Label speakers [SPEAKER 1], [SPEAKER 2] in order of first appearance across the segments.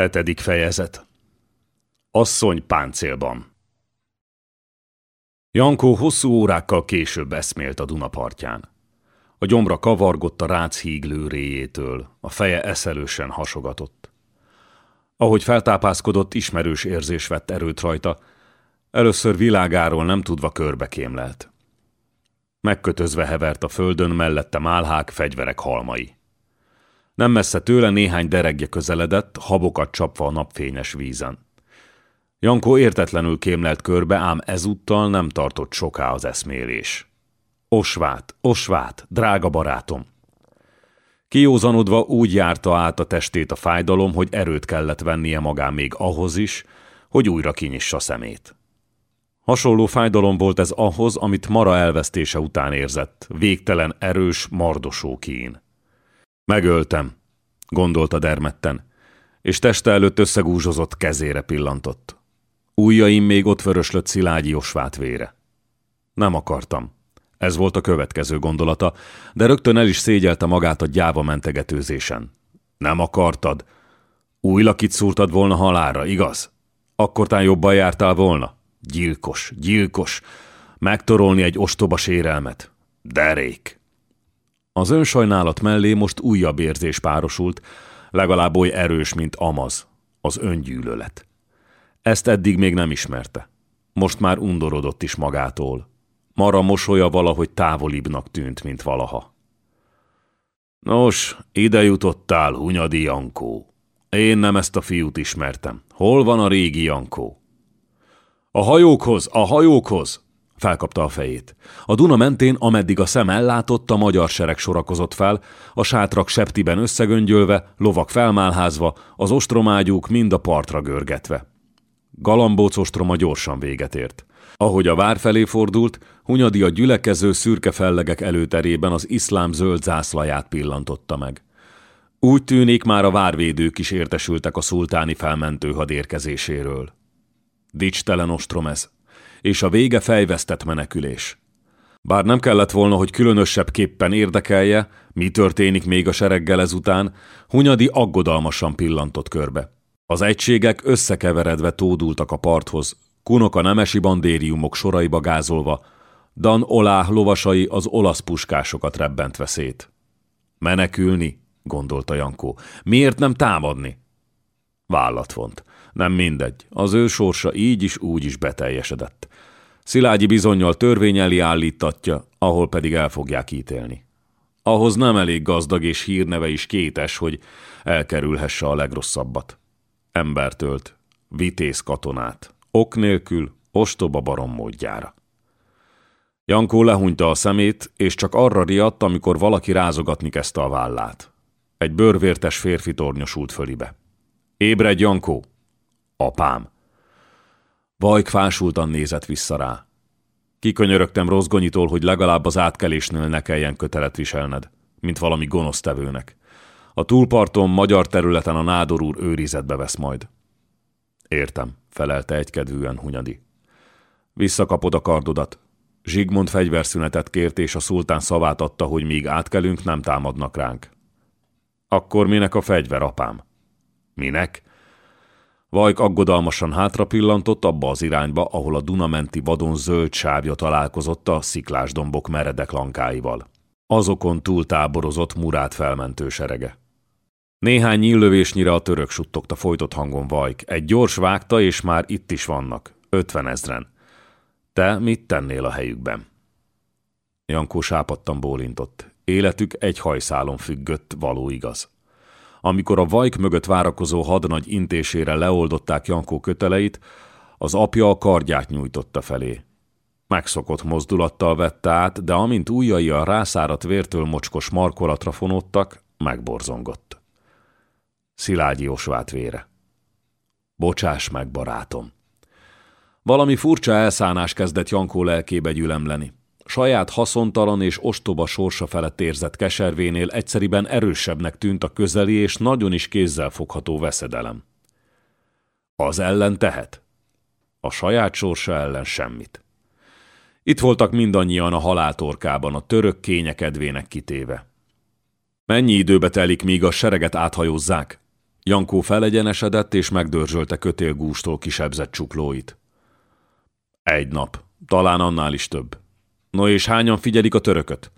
[SPEAKER 1] Hetedik fejezet Asszony páncélban Jankó hosszú órákkal később eszmélt a Duna partján. A gyomra kavargott a rác híg lőréjétől, a feje eszelősen hasogatott. Ahogy feltápászkodott, ismerős érzés vett erőt rajta, először világáról nem tudva körbe kémlelt. Megkötözve hevert a földön mellette málhák, fegyverek halmai. Nem messze tőle néhány deregje közeledett, habokat csapva a napfényes vízen. Jankó értetlenül kémlelt körbe, ám ezúttal nem tartott soká az eszmélés. Osvát, osvát, drága barátom! Kiózanodva úgy járta át a testét a fájdalom, hogy erőt kellett vennie magán még ahhoz is, hogy újra kinyissa szemét. Hasonló fájdalom volt ez ahhoz, amit Mara elvesztése után érzett, végtelen erős, mardosó kín. Megöltem, gondolta dermedten, és teste előtt összegúzsozott kezére pillantott. Újjaim még ott vöröslött Szilágyi osvát vére. Nem akartam. Ez volt a következő gondolata, de rögtön el is szégyelte magát a gyáva mentegetőzésen. Nem akartad. Új lakit szúrtad volna halára, igaz? Akkor tán jobban jártál volna? Gyilkos, gyilkos. Megtorolni egy ostoba sérelmet. Derék. Az önsajnálat mellé most újabb érzés párosult, legalább oly erős, mint amaz, az öngyűlölet. Ezt eddig még nem ismerte. Most már undorodott is magától. Mara mosolya valahogy távolibbnak tűnt, mint valaha. Nos, ide jutottál, Hunyadi Jankó. Én nem ezt a fiút ismertem. Hol van a régi Jankó? A hajókhoz, a hajókhoz! Felkapta a fejét. A Duna mentén, ameddig a szem ellátott, a magyar sereg sorakozott fel, a sátrak septiben összegöngyölve, lovak felmálházva, az ostromágyúk mind a partra görgetve. Galambóc ostroma gyorsan véget ért. Ahogy a vár felé fordult, Hunyadi a gyülekező szürke fellegek előterében az iszlám zöld zászlaját pillantotta meg. Úgy tűnik, már a várvédők is értesültek a szultáni felmentő hadérkezéséről. Dicstelen ostrom ez, és a vége fejvesztett menekülés. Bár nem kellett volna, hogy különösebb képpen érdekelje, mi történik még a sereggel ezután, Hunyadi aggodalmasan pillantott körbe. Az egységek összekeveredve tódultak a parthoz, kunok a nemesi bandériumok soraiba gázolva, Dan Olá lovasai az olasz puskásokat rebbentve szét. Menekülni, gondolta Jankó. Miért nem támadni? Vállat vont. Nem mindegy. Az ő sorsa így is úgy is beteljesedett. Szilágyi bizonyal törvény elé állítatja, ahol pedig el fogják ítélni. Ahhoz nem elég gazdag és hírneve is kétes, hogy elkerülhesse a legrosszabbat. Embertölt, vitéz katonát, ok nélkül, ostoba barom módjára. Jankó lehúnyta a szemét, és csak arra riadt, amikor valaki rázogatni kezdte a vállát. Egy bőrvértes férfi tornyosult fölibe. Ébredj, Jankó! Apám! Vajk fásultan nézett vissza rá. Kikönyörögtem rozgonyitól, hogy legalább az átkelésnél ne kelljen kötelet viselned, mint valami gonosztevőnek. A túlparton, magyar területen a nádor úr őrizetbe vesz majd. Értem, felelte egykedvűen Hunyadi. Visszakapod a kardodat. Zsigmond fegyverszünetet kért, és a szultán szavát adta, hogy míg átkelünk, nem támadnak ránk. Akkor minek a fegyver, apám? Minek? Vajk aggodalmasan hátra pillantott abba az irányba, ahol a Dunamenti vadon zöld sávja találkozott a sziklás dombok meredek lankáival. Azokon túl táborozott murát felmentő serege. Néhány nyíllövésnyire a török suttogta folytott hangon Vajk. Egy gyors vágta, és már itt is vannak. Ötven ezren. Te mit tennél a helyükben? Jankó sápadtan bólintott. Életük egy hajszálon függött, való igaz. Amikor a vajk mögött várakozó hadnagy intésére leoldották Jankó köteleit, az apja a kardját nyújtotta felé. Megszokott mozdulattal vette át, de amint ujjai a rászáradt vértől mocskos markolatra fonódtak, megborzongott. Szilágyi osvát vére. Bocsáss meg, barátom! Valami furcsa elszánás kezdett Jankó lelkébe gyülemleni saját haszontalan és ostoba sorsa felett érzett keservénél egyszeriben erősebbnek tűnt a közeli és nagyon is kézzelfogható veszedelem. Az ellen tehet? A saját sorsa ellen semmit. Itt voltak mindannyian a haláltorkában, a török kényekedvének kitéve. Mennyi időbe telik, míg a sereget áthajózzák? Jankó felegyenesedett és megdörzsölte kötélgústól kisebzett csuklóit. Egy nap, talán annál is több. No és hányan figyelik a törököt?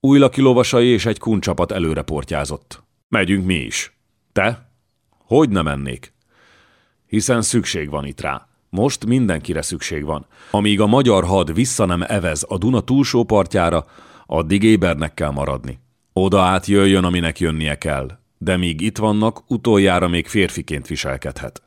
[SPEAKER 1] Új laki lovasai és egy kuncsapat előre portyázott. Megyünk mi is. Te? Hogy nem mennék? Hiszen szükség van itt rá. Most mindenkire szükség van. Amíg a magyar had vissza nem evez a Duna túlsó partjára, addig ébernek kell maradni. Oda át jöjjön, aminek jönnie kell, de míg itt vannak, utoljára még férfiként viselkedhet.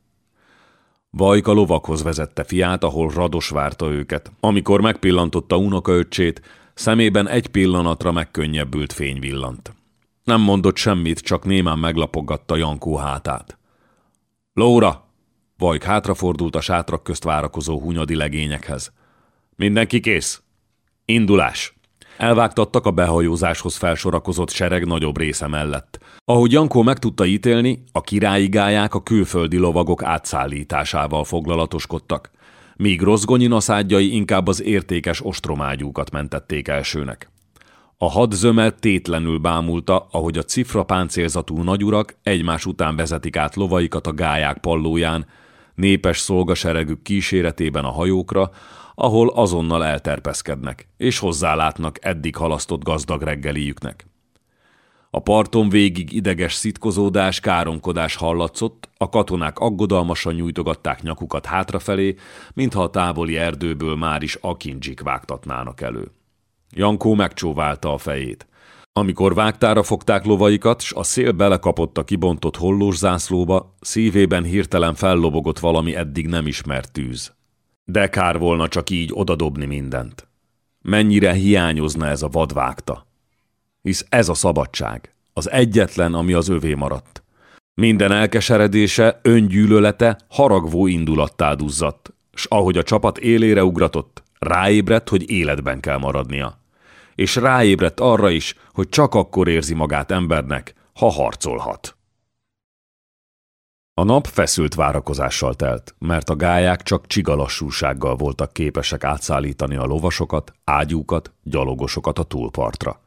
[SPEAKER 1] Vajka lovakhoz vezette fiát, ahol Rados várta őket. Amikor megpillantotta unokaöccsét, szemében egy pillanatra megkönnyebbült fény villant. Nem mondott semmit, csak némán meglapogatta Jankó hátát. Lóra! Vajk hátrafordult a sátrak közt várakozó hunyadi legényekhez. Mindenki kész? Indulás! Elvágtattak a behajózáshoz felsorakozott sereg nagyobb része mellett. Ahogy Jankó meg tudta ítélni, a királyi gályák a külföldi lovagok átszállításával foglalatoskodtak, míg rozgonyi naszádjai inkább az értékes ostromágyúkat mentették elsőnek. A had zömel tétlenül bámulta, ahogy a cifra páncélzatú nagyurak egymás után vezetik át lovaikat a gályák pallóján, népes szolgaseregük kíséretében a hajókra, ahol azonnal elterpeszkednek, és hozzálátnak eddig halasztott gazdag reggeliüknek. A parton végig ideges szitkozódás, káromkodás hallatszott, a katonák aggodalmasan nyújtogatták nyakukat hátrafelé, mintha a távoli erdőből már is akincsik vágtatnának elő. Jankó megcsóválta a fejét. Amikor vágtára fogták lovaikat, s a szél belekapott a kibontott hollós zászlóba, szívében hirtelen fellobogott valami eddig nem ismert tűz. De kár volna csak így odadobni mindent. Mennyire hiányozna ez a vadvágta. Hisz ez a szabadság, az egyetlen, ami az övé maradt. Minden elkeseredése, öngyűlölete haragvó indulattá duzzadt, s ahogy a csapat élére ugratott, ráébredt, hogy életben kell maradnia. És ráébredt arra is, hogy csak akkor érzi magát embernek, ha harcolhat. A nap feszült várakozással telt, mert a gályák csak csigalassúsággal voltak képesek átszállítani a lovasokat, ágyúkat, gyalogosokat a túlpartra.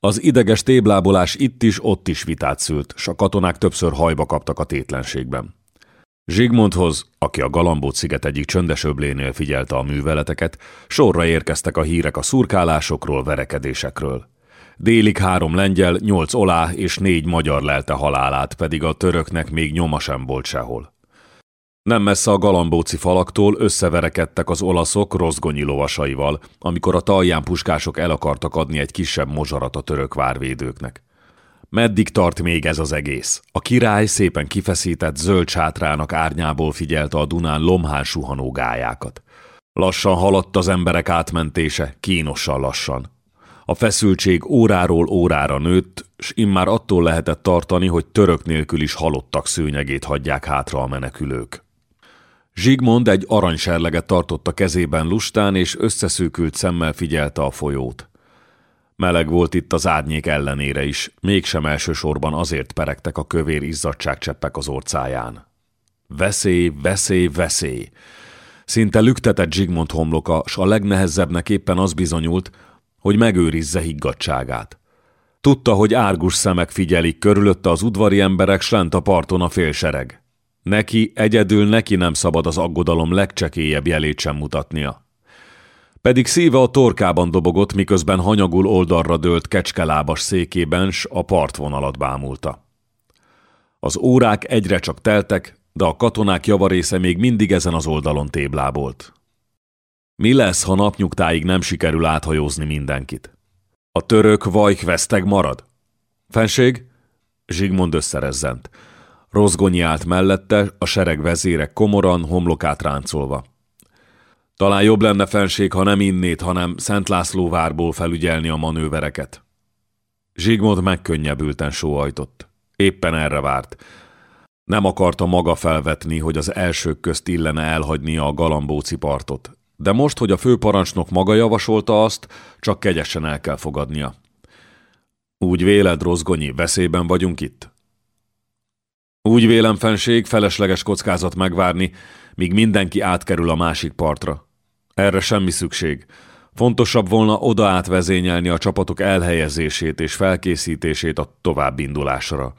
[SPEAKER 1] Az ideges téblábolás itt is, ott is vitát szült, s a katonák többször hajba kaptak a tétlenségben. Zsigmondhoz, aki a Galambót sziget egyik csöndes öblénél figyelte a műveleteket, sorra érkeztek a hírek a szurkálásokról, verekedésekről. Délig három lengyel, nyolc olá és négy magyar lelte halálát, pedig a töröknek még nyoma sem volt sehol. Nem messze a galambóci falaktól összeverekedtek az olaszok rozgonyi lovasaival, amikor a talján puskások el akartak adni egy kisebb mozsarat a török várvédőknek. Meddig tart még ez az egész? A király szépen kifeszített zöld sátrának árnyából figyelte a Dunán lomhán suhanó gályákat. Lassan haladt az emberek átmentése, kínosan lassan. A feszültség óráról órára nőtt, s immár attól lehetett tartani, hogy török nélkül is halottak szőnyegét hagyják hátra a menekülők. Zsigmond egy aranyserleget tartott a kezében lustán, és összeszűkült szemmel figyelte a folyót. Meleg volt itt az árnyék ellenére is, mégsem elsősorban azért peregtek a kövér izzadságcseppek az orcáján. Veszély, veszély, veszély! Szinte lüktetett Zsigmond homloka, s a legnehezebbnek éppen az bizonyult, hogy megőrizze higgadságát. Tudta, hogy árgus szemek figyelik körülötte az udvari emberek, s lent a parton a félsereg. Neki, egyedül neki nem szabad az aggodalom legcsekélyebb jelét sem mutatnia. Pedig szíve a torkában dobogott, miközben hanyagul oldalra dőlt kecskelábas székében, s a partvonalat bámulta. Az órák egyre csak teltek, de a katonák javarésze még mindig ezen az oldalon téblábolt. Mi lesz, ha napnyugtáig nem sikerül áthajózni mindenkit? A török vajk veszteg marad? Fenség? Zsigmond összerezzent. Rozgonyi állt mellette, a sereg vezérek komoran, homlokát ráncolva. Talán jobb lenne fenség, ha nem innét, hanem Szent László várból felügyelni a manővereket. Zsigmond megkönnyebbülten sóhajtott. Éppen erre várt. Nem akarta maga felvetni, hogy az elsők közt illene elhagynia a galambóci partot, de most, hogy a főparancsnok maga javasolta azt, csak kegyesen el kell fogadnia. Úgy véled, Rozgonyi, veszélyben vagyunk itt? Úgy vélem, fenség, felesleges kockázat megvárni, míg mindenki átkerül a másik partra. Erre semmi szükség. Fontosabb volna oda átvezényelni a csapatok elhelyezését és felkészítését a további indulásra.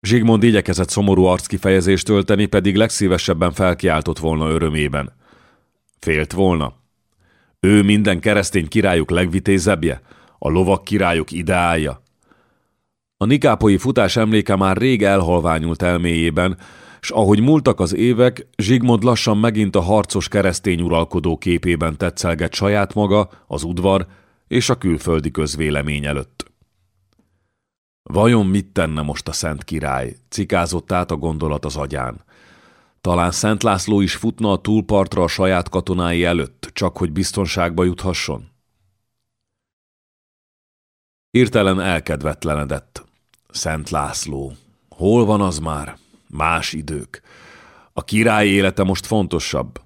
[SPEAKER 1] Zsigmond igyekezett szomorú arckifejezést tölteni, pedig legszívesebben felkiáltott volna örömében. Félt volna. Ő minden keresztény királyuk legvitézebbje, a lovak királyuk ideálja. A nikápoi futás emléke már rég elhalványult elméjében, s ahogy múltak az évek, Zsigmond lassan megint a harcos keresztény uralkodó képében tetszelget saját maga, az udvar és a külföldi közvélemény előtt. Vajon mit tenne most a Szent Király? Cikázott át a gondolat az agyán. Talán Szent László is futna a túlpartra a saját katonái előtt, csak hogy biztonságba juthasson? Hirtelen elkedvetlenedett. Szent László. Hol van az már? Más idők. A király élete most fontosabb.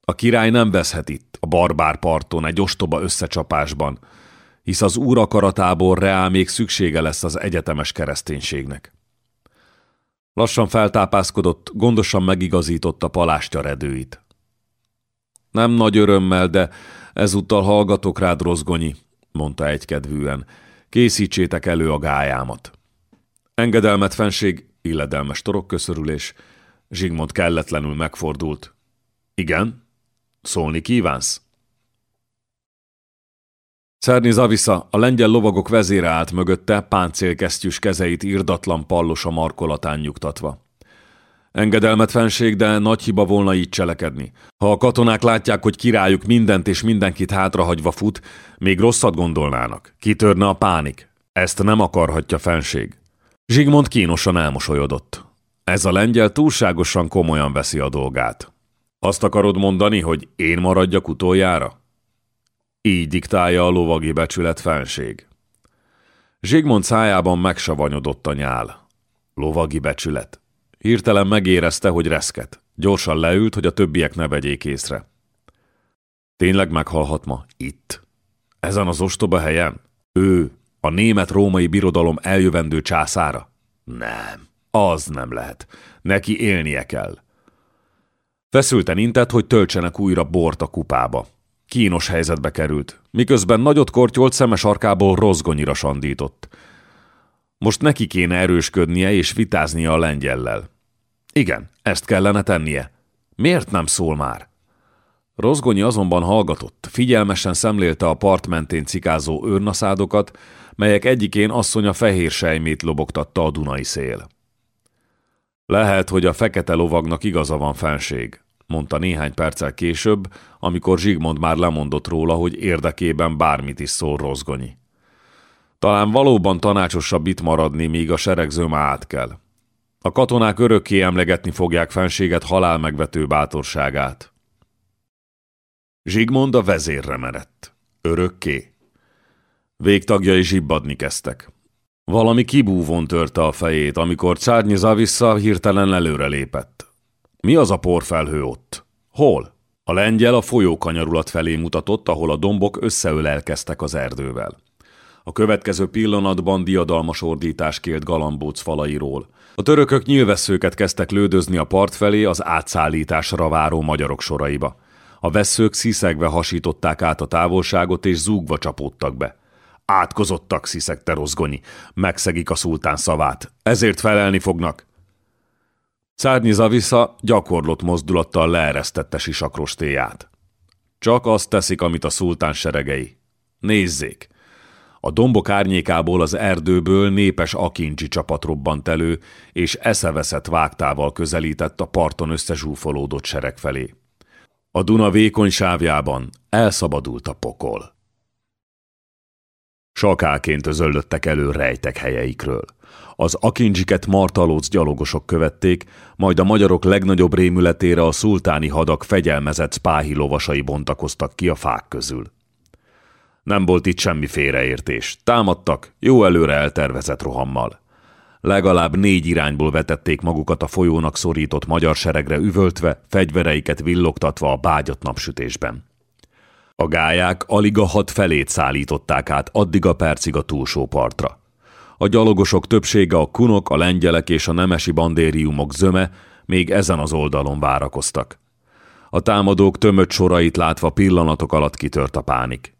[SPEAKER 1] A király nem veszhet itt, a barbár parton, egy ostoba összecsapásban, hisz az úr akaratából reál még szüksége lesz az egyetemes kereszténységnek. Lassan feltápászkodott, gondosan megigazította palástja redőit. Nem nagy örömmel, de ezúttal hallgatok rád, Rozgonyi, mondta egykedvűen. Készítsétek elő a gályámat. Engedelmet fenség, illedelmes torokköszörülés. Zsigmond kelletlenül megfordult. Igen? Szólni kívánsz? Szerni Zavisza, a lengyel lovagok vezére állt mögötte, páncélkesztyűs kezeit írdatlan pallos a markolatán nyugtatva. Engedelmet fenség, de nagy hiba volna így cselekedni. Ha a katonák látják, hogy királyuk mindent és mindenkit hátrahagyva fut, még rosszat gondolnának. Kitörne a pánik. Ezt nem akarhatja fenség. Zsigmond kínosan elmosolyodott. Ez a lengyel túlságosan komolyan veszi a dolgát. Azt akarod mondani, hogy én maradjak utoljára? Így diktálja a lovagi becsület fenség. Zsigmond szájában megsavanyodott a nyál. Lovagi becsület. Hirtelen megérezte, hogy reszket. Gyorsan leült, hogy a többiek ne vegyék észre. Tényleg meghalhat ma? Itt? Ezen az ostoba helyen? Ő, a német-római birodalom eljövendő császára? Nem, az nem lehet. Neki élnie kell. Feszülten intett, hogy töltsenek újra bort a kupába. Kínos helyzetbe került, miközben nagyot kortyolt szemes arkából rozgonyira sandított. Most neki kéne erősködnie és vitáznia a lengyellel. Igen, ezt kellene tennie. Miért nem szól már? Rozgonyi azonban hallgatott, figyelmesen szemlélte a part mentén cikázó őrnaszádokat, melyek egyikén asszonya fehér sejmét lobogtatta a Dunai szél. Lehet, hogy a fekete lovagnak igaza van fenség, mondta néhány perccel később, amikor Zsigmond már lemondott róla, hogy érdekében bármit is szól Rozgonyi. Talán valóban tanácsosabb itt maradni, míg a seregzőm át kell. A katonák örökké emlegetni fogják fenséget halál megvető bátorságát. Zsigmond a vezérre merett. Örökké. Végtagjai zsibbadni kezdtek. Valami kibúvon törte a fejét, amikor Csárnyi Zavissa hirtelen előre lépett. Mi az a porfelhő ott? Hol? A lengyel a folyókanyarulat felé mutatott, ahol a dombok összeölelkeztek az erdővel. A következő pillanatban diadalmas ordítás kélt galambóc falairól. A törökök nyilvesszőket kezdtek lődözni a part felé az átszállításra váró magyarok soraiba. A vesszők sziszegve hasították át a távolságot és zúgva csapódtak be. Átkozottak, sziszegte rozgonyi. Megszegik a szultán szavát. Ezért felelni fognak. Szárnyi Zavisza gyakorlott mozdulattal leeresztette sisakrostéját. Csak azt teszik, amit a szultán seregei. Nézzék! A dombok árnyékából az erdőből népes akincsi csapat robbant elő, és eszeveszett vágtával közelített a parton összezsúfolódott sereg felé. A Duna vékony sávjában elszabadult a pokol. Sakáként özöllöttek elő rejtek helyeikről. Az akindzsiket martalóc gyalogosok követték, majd a magyarok legnagyobb rémületére a szultáni hadak fegyelmezett spáhi lovasai bontakoztak ki a fák közül. Nem volt itt semmi félreértés. Támadtak, jó előre eltervezett rohammal. Legalább négy irányból vetették magukat a folyónak szorított magyar seregre üvöltve, fegyvereiket villogtatva a bágyat napsütésben. A gályák alig a hat felét szállították át addig a percig a túlsó partra. A gyalogosok többsége a kunok, a lengyelek és a nemesi bandériumok zöme még ezen az oldalon várakoztak. A támadók tömött sorait látva pillanatok alatt kitört a pánik.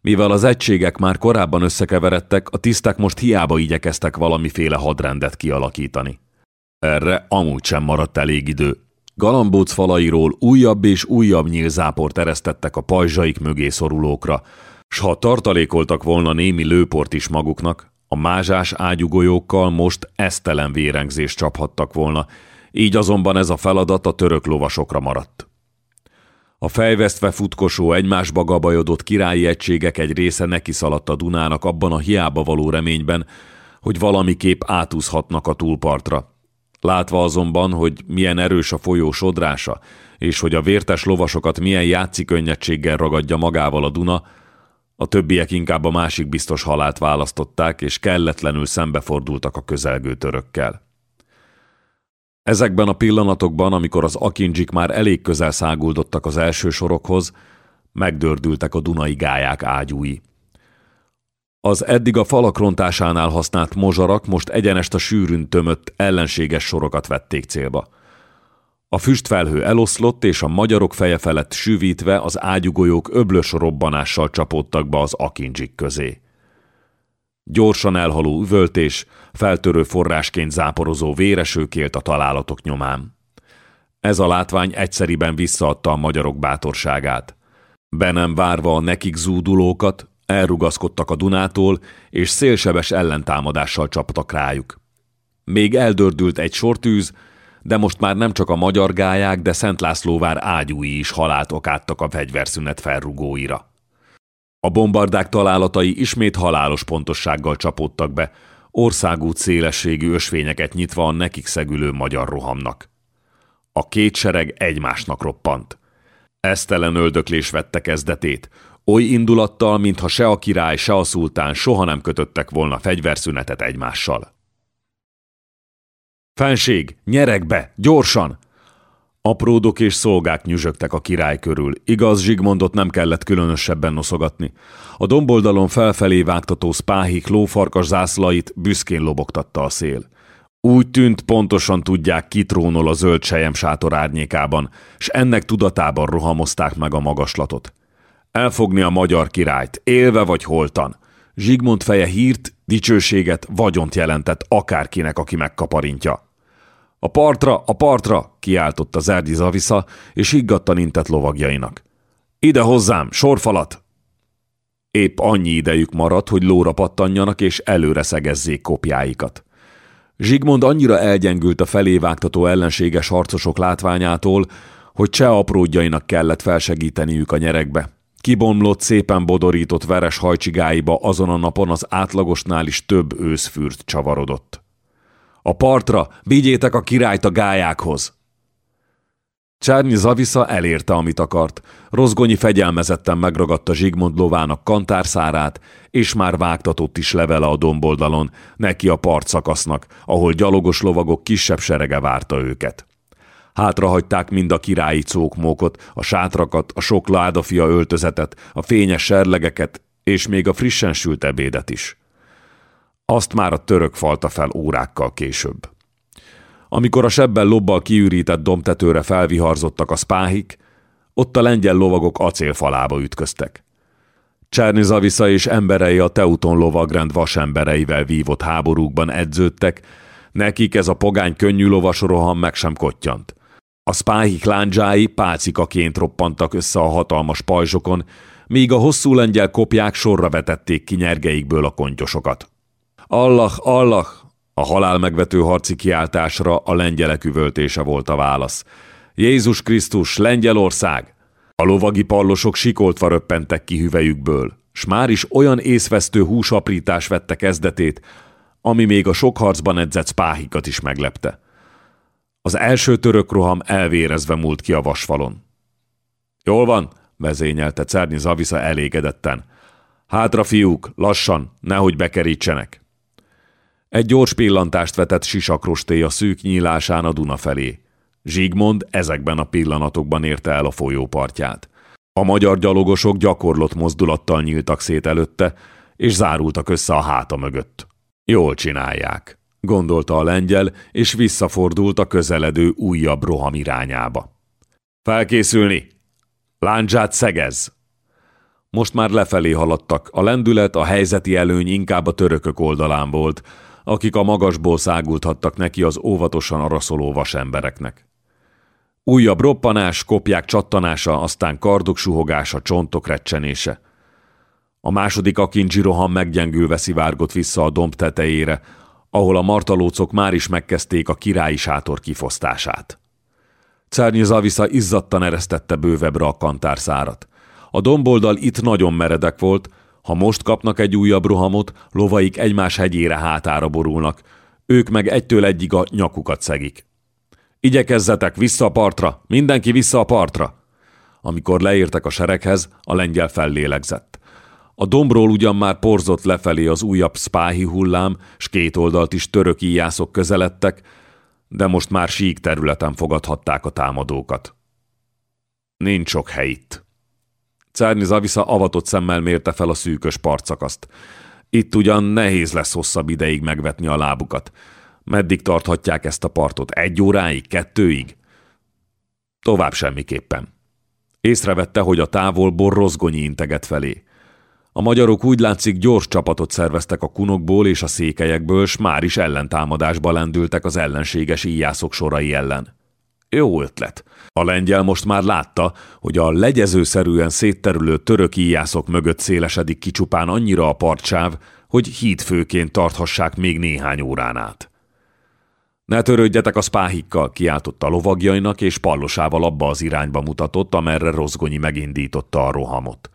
[SPEAKER 1] Mivel az egységek már korábban összekeveredtek, a tisztek most hiába igyekeztek valamiféle hadrendet kialakítani. Erre amúgy sem maradt elég idő. Galambóc falairól újabb és újabb nyílzáport eresztettek a pajzsaik mögé szorulókra, s ha tartalékoltak volna némi lőport is maguknak, a mázsás ágyugolyókkal most esztelen vérengzést csaphattak volna, így azonban ez a feladat a török lovasokra maradt. A fejvesztve futkosó, egymásba gabajodott királyi egységek egy része neki szaladt a Dunának abban a hiába való reményben, hogy valamiképp átúzhatnak a túlpartra. Látva azonban, hogy milyen erős a folyó sodrása, és hogy a vértes lovasokat milyen játszikönnyedséggel ragadja magával a Duna, a többiek inkább a másik biztos halált választották, és kelletlenül szembefordultak a közelgő törökkel. Ezekben a pillanatokban, amikor az akincsik már elég közel száguldottak az első sorokhoz, megdördültek a Dunai gályák ágyúi. Az eddig a falak rontásánál használt mozsarak most egyenest a sűrűn tömött ellenséges sorokat vették célba. A füstfelhő eloszlott, és a magyarok feje felett sűvítve az ágyugolyók öblös robbanással csapódtak be az akincsik közé. Gyorsan elhaló üvöltés, feltörő forrásként záporozó véresőkélt a találatok nyomán. Ez a látvány egyszeriben visszaadta a magyarok bátorságát. Be nem várva a nekik zúdulókat, elrugaszkodtak a Dunától, és szélsebes ellentámadással csaptak rájuk. Még eldördült egy sortűz, de most már nem csak a magyar gályák, de Szent Lászlóvár ágyúi is halált okáttak a fegyverszünet felrugóira. A bombardák találatai ismét halálos pontossággal csapódtak be, országút szélességű ösvényeket nyitva a nekik szegülő magyar rohamnak. A két sereg egymásnak roppant. Esztelen öldöklés vette kezdetét, oly indulattal, mintha se a király, se a szultán soha nem kötöttek volna fegyverszünetet egymással. Fenség, nyerek be, gyorsan! Apródok és szolgák nyüzsögtek a király körül. Igaz, Zsigmondot nem kellett különösebben noszogatni. A domboldalon felfelé vágtató spáhik lófarkas zászlait büszkén lobogtatta a szél. Úgy tűnt, pontosan tudják, ki trónol a zöld sejem sátor árnyékában, s ennek tudatában rohamozták meg a magaslatot. Elfogni a magyar királyt, élve vagy holtan. Zsigmond feje hírt, dicsőséget, vagyont jelentett akárkinek, aki megkaparintja. A partra, a partra, kiáltotta Zergyi Zavisza, és higgadtan intett lovagjainak. Ide hozzám, sorfalat! Épp annyi idejük maradt, hogy lóra pattanjanak és előre szegezzék kopjáikat. Zsigmond annyira elgyengült a felé vágtató ellenséges harcosok látványától, hogy cseh apródjainak kellett felsegíteniük a nyerekbe. Kibomlott, szépen bodorított veres hajcsigáiba azon a napon az átlagosnál is több őszfürt csavarodott. A partra, vigyétek a királyt a gályákhoz! Csárnyi Zavisza elérte, amit akart. Rozgonyi fegyelmezetten megragadta Zsigmond lovának kantárszárát, és már vágtatott is levele a domboldalon, neki a partszakasznak, ahol gyalogos lovagok kisebb serege várta őket. Hátrahagyták mind a királyi cókmókot, a sátrakat, a sok ládafia öltözetet, a fényes serlegeket, és még a frissen sült ebédet is. Azt már a török falta fel órákkal később. Amikor a sebben lobbal kiürített domtetőre felviharzottak a spáhik, ott a lengyel lovagok acélfalába ütköztek. Cserny Zavisza és emberei a Teuton lovagrend vasembereivel vívott háborúkban edződtek, nekik ez a pogány könnyű lovas roham meg sem kottyant. A spáhik lándzsái pálcikaként roppantak össze a hatalmas pajzsokon, míg a hosszú lengyel kopják sorra vetették ki nyergeikből a kontyosokat. Allah, Allah! A halál megvető harci kiáltásra a lengyelek üvöltése volt a válasz. Jézus Krisztus, Lengyelország! A lovagi pallosok sikoltva röppentek ki hüvelyükből, s már is olyan észvesztő húsaprítás vette kezdetét, ami még a sok harcban edzett spáhikat is meglepte. Az első török roham elvérezve múlt ki a vasfalon. Jól van, vezényelte Czerny Zavisza elégedetten. Hátra, fiúk, lassan, nehogy bekerítsenek. Egy gyors pillantást vetett sisakrosté a szűk nyílásán a Duna felé. Zsigmond ezekben a pillanatokban érte el a folyópartját. A magyar gyalogosok gyakorlott mozdulattal nyíltak szét előtte, és zárultak össze a háta mögött. Jól csinálják, gondolta a lengyel, és visszafordult a közeledő újabb roham irányába. Felkészülni! Láncsát szegez! Most már lefelé haladtak, a lendület, a helyzeti előny inkább a törökök oldalán volt, akik a magasból szágulthattak neki az óvatosan araszoló vasembereknek. Újabb roppanás, kopják csattanása, aztán kardok suhogása, csontok recsenése. A második akincsi roham meggyengülve szivárgott vissza a domb tetejére, ahol a martalócok már is megkezdték a királyi sátor kifosztását. Czárnyi Zavisza izzadtan eresztette bővebbre a kantárszárat. A domboldal itt nagyon meredek volt, ha most kapnak egy újabb rohamot, lovaik egymás hegyére hátára borulnak, ők meg egytől egyig a nyakukat szegik. Igyekezzetek vissza a partra, mindenki vissza a partra! Amikor leértek a sereghez, a lengyel fellélegzett. A dombról ugyan már porzott lefelé az újabb spáhi hullám, s két oldalt is török íjászok közeledtek, de most már sík területen fogadhatták a támadókat. Nincs sok hely itt. Cárni Zavisza avatott szemmel mérte fel a szűkös partszakaszt. Itt ugyan nehéz lesz hosszabb ideig megvetni a lábukat. Meddig tarthatják ezt a partot? Egy óráig? Kettőig? Tovább semmiképpen. Észrevette, hogy a távolból rozgonyi integet felé. A magyarok úgy látszik gyors csapatot szerveztek a kunokból és a székelyekből, s már is ellentámadásba lendültek az ellenséges íjászok sorai ellen. Jó ötlet. A lengyel most már látta, hogy a legyezőszerűen szétterülő török íjászok mögött szélesedik ki csupán annyira a partsáv, hogy hídfőként tarthassák még néhány órán át. Ne törődjetek a spáhikkal, kiáltotta lovagjainak, és pallosával abba az irányba mutatott, amerre Rozgonyi megindította a rohamot.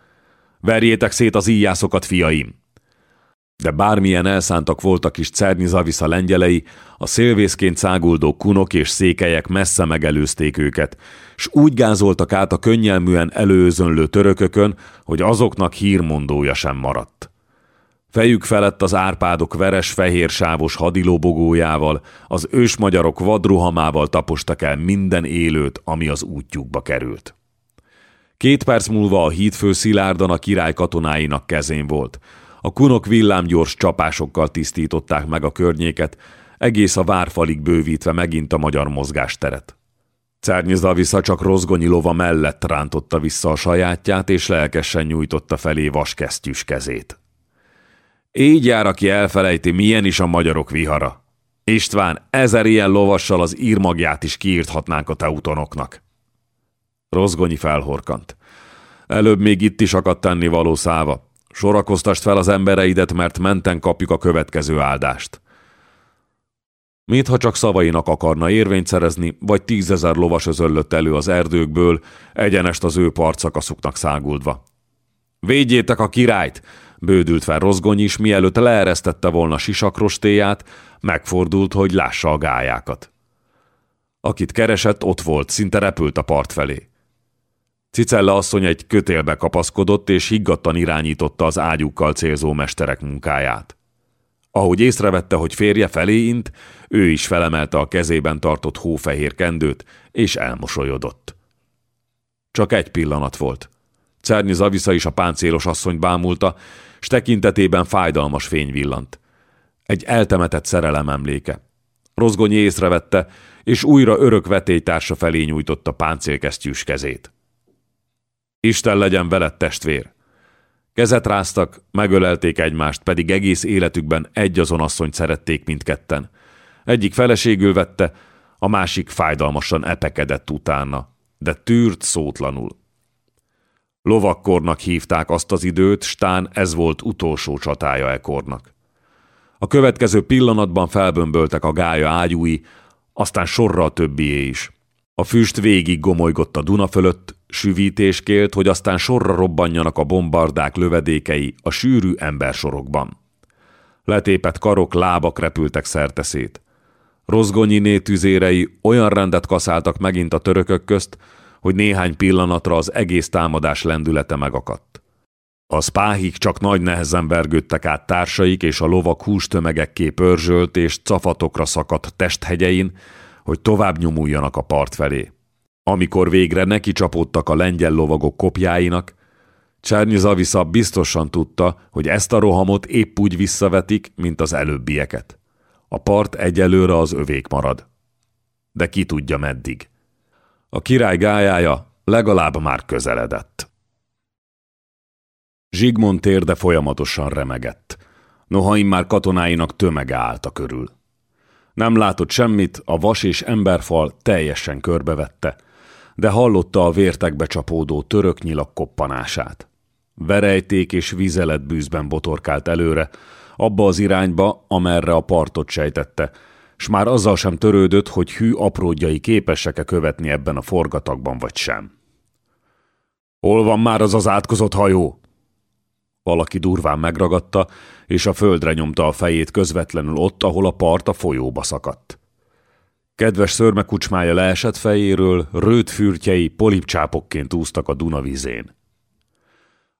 [SPEAKER 1] Verjétek szét az íjászokat, fiaim! De bármilyen elszántak voltak is Cerny Zavisza lengyelei, a szélvészként száguldó kunok és székelyek messze megelőzték őket, s úgy gázoltak át a könnyelműen előzönlő törökökön, hogy azoknak hírmondója sem maradt. Fejük felett az árpádok veres-fehér sávos hadilóbogójával, az ősmagyarok vadruhamával tapostak el minden élőt, ami az útjukba került. Két perc múlva a hídfő szilárdan a király katonáinak kezén volt. A kunok villámgyors csapásokkal tisztították meg a környéket, egész a várfalig bővítve megint a magyar mozgásteret. Cernyi vissza csak rozgonyi lova mellett rántotta vissza a sajátját, és lelkesen nyújtotta felé vaskesztyűs kezét. Így jár, aki elfelejti, milyen is a magyarok vihara. István, ezer ilyen lovassal az írmagját is kiírthatnánk a teutonoknak. Rozgonyi felhorkant. Előbb még itt is akadt tenni való száva. Sorakoztast fel az embereidet, mert menten kapjuk a következő áldást. Mit, ha csak szavainak akarna érvényt szerezni, vagy tízezer lovas özöllött elő az erdőkből, egyenest az ő partszakaszuknak száguldva. Védjétek a királyt! Bődült fel Rozgony is, mielőtt leeresztette volna sisakrostéját, megfordult, hogy lássa a gályákat. Akit keresett, ott volt, szinte repült a part felé. Cicella asszony egy kötélbe kapaszkodott, és higgadtan irányította az ágyukkal célzó mesterek munkáját. Ahogy észrevette, hogy férje felé int, ő is felemelte a kezében tartott hófehér kendőt, és elmosolyodott. Csak egy pillanat volt. Czerny Zavisza is a páncélos asszony bámulta, s tekintetében fájdalmas fény villant. Egy eltemetett szerelem emléke. Rozgonyi észrevette, és újra örök vetélytársa felé nyújtotta páncélkesztyűs kezét. Isten legyen veled, testvér! Kezet ráztak, megölelték egymást, pedig egész életükben egy azon asszonyt szerették mindketten. Egyik feleségül vette, a másik fájdalmasan epekedett utána, de tűrt szótlanul. Lovakkornak hívták azt az időt, stán ez volt utolsó csatája ekornak. A következő pillanatban felbömböltek a gája ágyúi, aztán sorra a többié is. A füst végig gomolygott a Duna fölött, süvítés kélt, hogy aztán sorra robbanjanak a bombardák lövedékei a sűrű embersorokban. Letépet karok, lábak repültek szerteszét. Rozgonyiné tüzérei olyan rendet kaszáltak megint a törökök közt, hogy néhány pillanatra az egész támadás lendülete megakadt. A spáhik csak nagy nehezen vergődtek át társaik, és a lovak hústömegekké pörzsölt és cafatokra szakadt testhegyein, hogy tovább nyomuljanak a part felé. Amikor végre neki csapódtak a lengyel lovagok kopjáinak, Csernyi biztosan tudta, hogy ezt a rohamot épp úgy visszavetik, mint az előbbieket. A part egyelőre az övék marad. De ki tudja meddig. A király gájája legalább már közeledett. Zsigmond térde folyamatosan remegett. Noha immár katonáinak tömege állta körül. Nem látott semmit, a vas és emberfal teljesen körbevette, de hallotta a vértekbe csapódó török nyilak koppanását. Verejték és bűzben botorkált előre, abba az irányba, amerre a partot sejtette, s már azzal sem törődött, hogy hű apródjai képesek-e követni ebben a forgatagban vagy sem. Hol van már az az átkozott hajó? Valaki durván megragadta, és a földre nyomta a fejét közvetlenül ott, ahol a part a folyóba szakadt. Kedves szörmekucsmája leesett fejéről, rőt fürtjei polipcsápokként úztak a Duna vizén.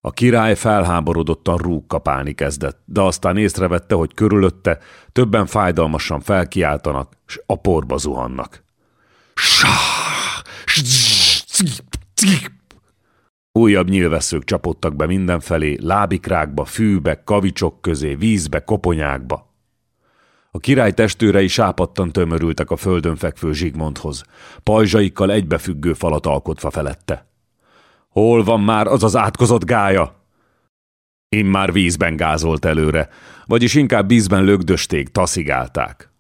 [SPEAKER 1] A király felháborodottan rúgkapálni kezdett, de aztán észrevette, hogy körülötte többen fájdalmasan felkiáltanak, s a porba zuhannak. Újabb nyilvesszők csapottak be mindenfelé, lábikrákba, fűbe, kavicsok közé, vízbe, koponyákba. A király testőrei sápadtan tömörültek a földön fekvő Zsigmondhoz, pajzsaikkal egybefüggő falat alkotva felette. Hol van már az az átkozott gája? Én már vízben gázolt előre, vagyis inkább vízben lögdösték, taszigálták.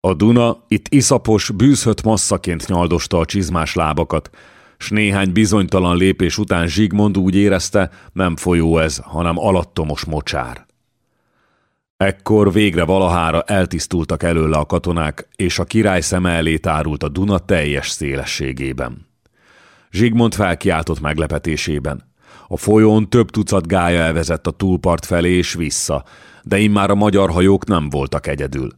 [SPEAKER 1] A Duna itt iszapos, bűzhött masszaként nyaldosta a csizmás lábakat, s néhány bizonytalan lépés után Zsigmond úgy érezte, nem folyó ez, hanem alattomos mocsár. Ekkor végre valahára eltisztultak előle a katonák, és a király szeme elé tárult a Duna teljes szélességében. Zsigmond felkiáltott meglepetésében. A folyón több tucat gája elvezett a túlpart felé és vissza, de immár a magyar hajók nem voltak egyedül.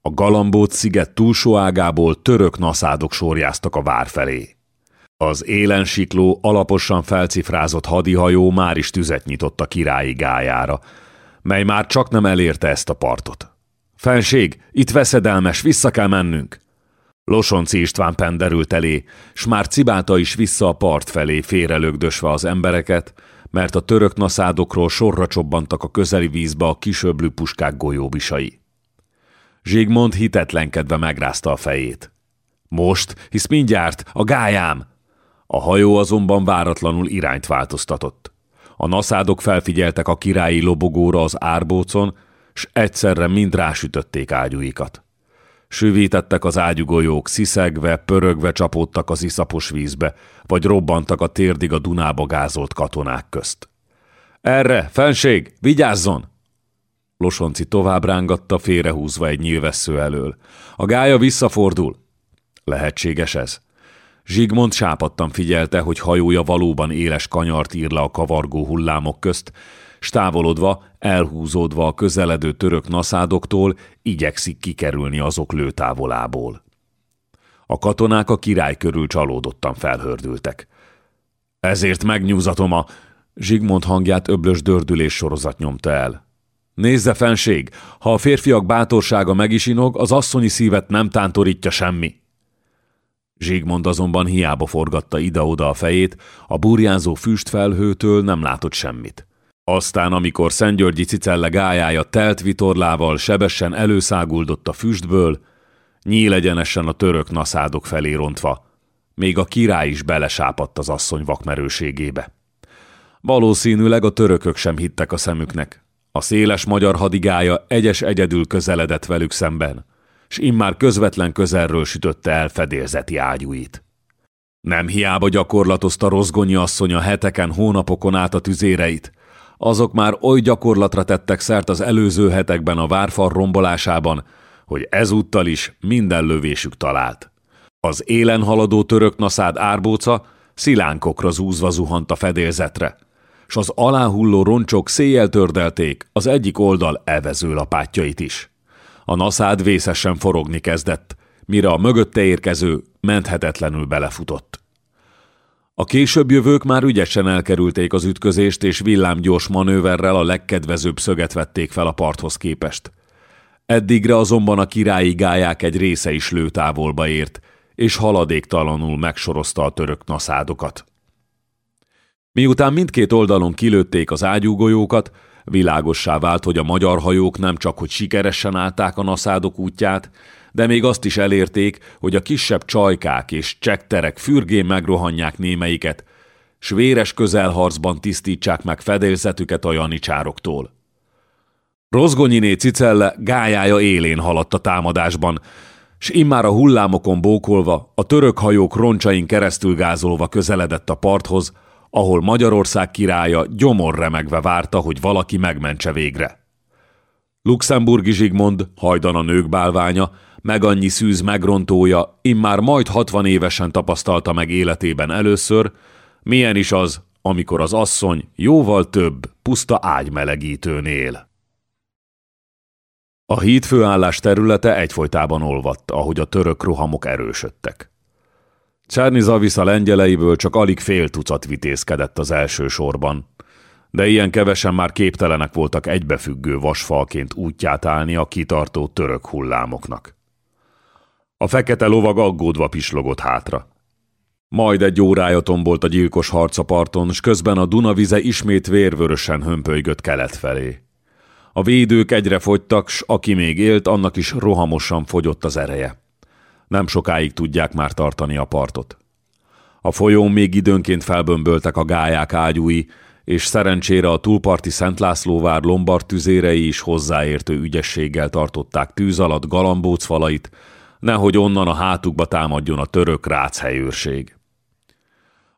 [SPEAKER 1] A Galambót sziget túlsó ágából török naszádok sorjáztak a vár felé. Az élensikló, alaposan felcifrázott hadihajó már is tüzet nyitott a királyi gájára, mely már csak nem elérte ezt a partot. Fenség, itt veszedelmes, vissza kell mennünk! Losonci István penderült elé, s már cibálta is vissza a part felé félrelögdösve az embereket, mert a török naszádokról sorra csobbantak a közeli vízbe a kisöblű puskák golyóbisai. Zsigmond hitetlenkedve megrázta a fejét. Most, hisz mindjárt, a gájám! A hajó azonban váratlanul irányt változtatott. A naszádok felfigyeltek a királyi lobogóra az árbócon, s egyszerre mind rásütötték ágyúikat. Süvítettek az ágyugolyók, sziszegve, pörögve csapódtak az iszapos vízbe, vagy robbantak a térdig a Dunába gázolt katonák közt. Erre, fenség, vigyázzon! Losonci tovább rángatta, félrehúzva egy nyilvessző elől. A gája visszafordul. Lehetséges ez? Zsigmond sápadtan figyelte, hogy hajója valóban éles kanyart ír le a kavargó hullámok közt, s távolodva, elhúzódva a közeledő török naszádoktól igyekszik kikerülni azok lőtávolából. A katonák a király körül csalódottan felhördültek. Ezért megnyúzatom a... Zsigmond hangját öblös dördülés sorozat nyomta el. Nézze, fenség, ha a férfiak bátorsága meg is inog, az asszonyi szívet nem tántorítja semmi. Zsigmond azonban hiába forgatta ide-oda a fejét, a burjánzó füstfelhőtől nem látott semmit. Aztán, amikor Szentgyörgyi cicelle gájája telt vitorlával sebesen előszáguldott a füstből, nyílegyenesen a török naszádok felé rontva, még a király is belesápadt az asszony vakmerőségébe. Valószínűleg a törökök sem hittek a szemüknek. A széles magyar hadigája egyes egyedül közeledett velük szemben, s immár közvetlen közelről sütötte el fedélzeti ágyúit. Nem hiába gyakorlatozta Rozgonyi asszony a heteken, hónapokon át a tüzéreit, azok már oly gyakorlatra tettek szert az előző hetekben a várfar rombolásában, hogy ezúttal is minden lövésük talált. Az élen haladó török naszád árbóca szilánkokra zúzva zuhant a fedélzetre, s az aláhulló roncsok széjjel tördelték az egyik oldal evező lapátjait is. A naszád vészesen forogni kezdett, mire a mögötte érkező menthetetlenül belefutott. A később jövők már ügyesen elkerülték az ütközést, és villámgyors manőverrel a legkedvezőbb szöget vették fel a parthoz képest. Eddigre azonban a királyi gályák egy része is lőtávolba ért, és haladéktalanul megsorozta a török naszádokat. Miután mindkét oldalon kilőtték az ágyúgolyókat, világossá vált, hogy a magyar hajók nem csak hogy sikeresen állták a naszádok útját, de még azt is elérték, hogy a kisebb csajkák és csekterek fürgén megrohanják némeiket, s véres közelharcban tisztítsák meg fedélzetüket a janicsároktól. Rozgonyiné Cicelle gájája élén haladt a támadásban, s immár a hullámokon bókolva, a török hajók roncsain keresztül gázolva közeledett a parthoz, ahol Magyarország királya gyomor remegve várta, hogy valaki megmentse végre. Luxemburgi Zsigmond, hajdan a nők bálványa, meg annyi szűz megrontója, immár majd hatvan évesen tapasztalta meg életében először, milyen is az, amikor az asszony jóval több, puszta ágymelegítőn. A híd főállás területe egyfolytában olvadt, ahogy a török rohamok erősödtek. Csárni Zavisza lengyeleiből csak alig fél tucat vitézkedett az első sorban, de ilyen kevesen már képtelenek voltak egybefüggő vasfalként útját állni a kitartó török hullámoknak. A fekete lovag aggódva pislogott hátra. Majd egy órája tombolt a gyilkos harcaparton, s közben a Dunavize ismét vérvörösen hömpölygött kelet felé. A védők egyre fogytak, s aki még élt, annak is rohamosan fogyott az ereje. Nem sokáig tudják már tartani a partot. A folyón még időnként felbömböltek a gályák ágyúi, és szerencsére a túlparti Szent Lászlóvár lombard tüzérei is hozzáértő ügyességgel tartották tűz alatt galambóc falait, nehogy onnan a hátukba támadjon a török ráchelyőrség.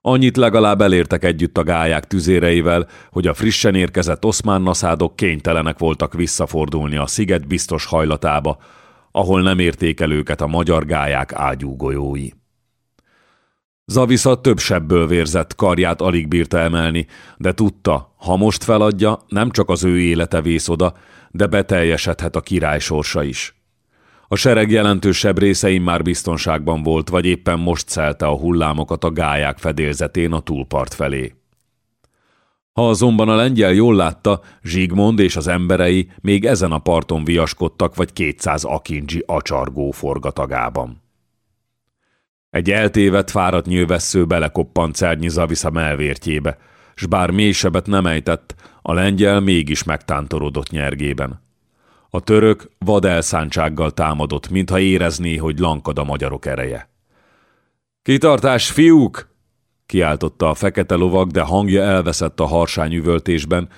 [SPEAKER 1] Annyit legalább elértek együtt a gályák tüzéreivel, hogy a frissen érkezett oszmán naszádok kénytelenek voltak visszafordulni a sziget biztos hajlatába, ahol nem érték el őket a magyar gályák ágyúgolyói. Zavisza több sebből vérzett, karját alig bírta emelni, de tudta, ha most feladja, nem csak az ő élete vész oda, de beteljesedhet a király sorsa is. A sereg jelentősebb részein már biztonságban volt, vagy éppen most szelte a hullámokat a gályák fedélzetén a túlpart felé. Ha azonban a lengyel jól látta, Zsigmond és az emberei még ezen a parton viaskodtak, vagy 200 akincsi acsargó forgatagában. Egy eltévedt, fáradt nyilvessző belekoppant Cernyi Zavisza melvértjébe, s bár mélysebet nem ejtett, a lengyel mégis megtántorodott nyergében. A török vad elszántsággal támadott, mintha érezné, hogy lankad a magyarok ereje. Kitartás, fiúk! Kiáltotta a fekete lovag, de hangja elveszett a harsány üvöltésben,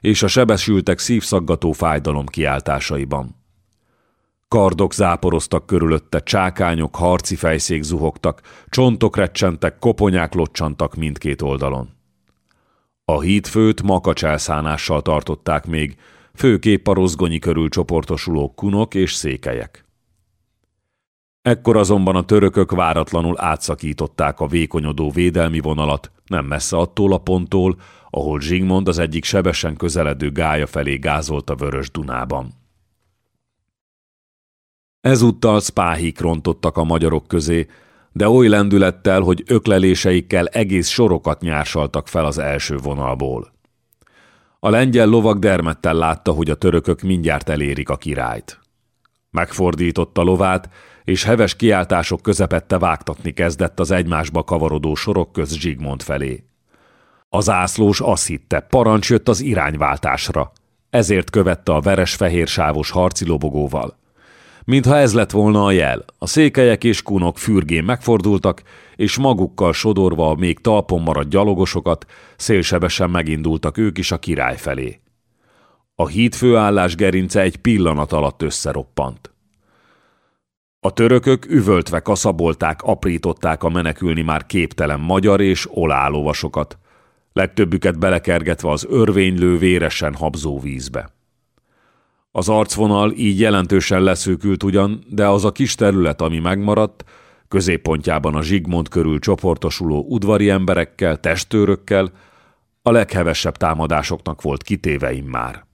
[SPEAKER 1] és a sebesültek szívszaggató fájdalom kiáltásaiban. Kardok záporoztak körülötte, csákányok, harci fejszék zuhogtak, csontok recsentek, koponyák locsantak mindkét oldalon. A hídfőt makacs elszánással tartották még, főképp a rozgonyi körül csoportosuló kunok és székelyek. Ekkor azonban a törökök váratlanul átszakították a vékonyodó védelmi vonalat, nem messze attól a ponttól, ahol Zsigmond az egyik sebesen közeledő gája felé gázolt a Vörös Dunában. Ezúttal spáhik rontottak a magyarok közé, de oly lendülettel, hogy ökleléseikkel egész sorokat nyársaltak fel az első vonalból. A lengyel lovag dermettel látta, hogy a törökök mindjárt elérik a királyt. Megfordította lovát, és heves kiáltások közepette vágtatni kezdett az egymásba kavarodó sorok köz Zsigmond felé. Az ászlós azt hitte, parancs jött az irányváltásra, ezért követte a veres-fehér sávos harci lobogóval. Mintha ez lett volna a jel, a székelyek és kunok fürgén megfordultak, és magukkal sodorva a még talpon maradt gyalogosokat, szélsebesen megindultak ők is a király felé. A híd főállás gerince egy pillanat alatt összeroppant. A törökök üvöltve kaszabolták, aprították a menekülni már képtelen magyar és olálovasokat, legtöbbüket belekergetve az örvénylő véresen habzó vízbe. Az arcvonal így jelentősen leszűkült ugyan, de az a kis terület, ami megmaradt, középpontjában a Zsigmond körül csoportosuló udvari emberekkel, testőrökkel, a leghevesebb támadásoknak volt kitéve már.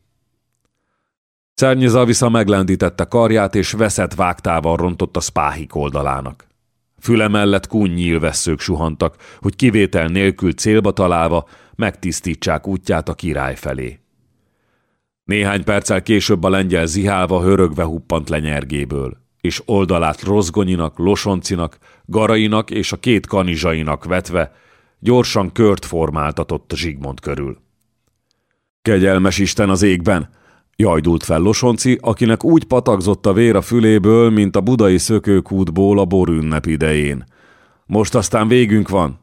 [SPEAKER 1] Czernyi Zavisza meglendítette karját, és veszett vágtával rontott a spáhik oldalának. Füle mellett kúny nyílvesszők suhantak, hogy kivétel nélkül célba találva megtisztítsák útját a király felé. Néhány perccel később a lengyel zihálva hörögve huppant lenyergéből, és oldalát rozgonyinak, losoncinak, garainak és a két kanizsainak vetve gyorsan kört formáltatott Zsigmond körül. Kegyelmes Isten az égben! Jajdult fel Losonci, akinek úgy patakzott a vér a füléből, mint a budai szökőkútból a borünnep idején. Most aztán végünk van.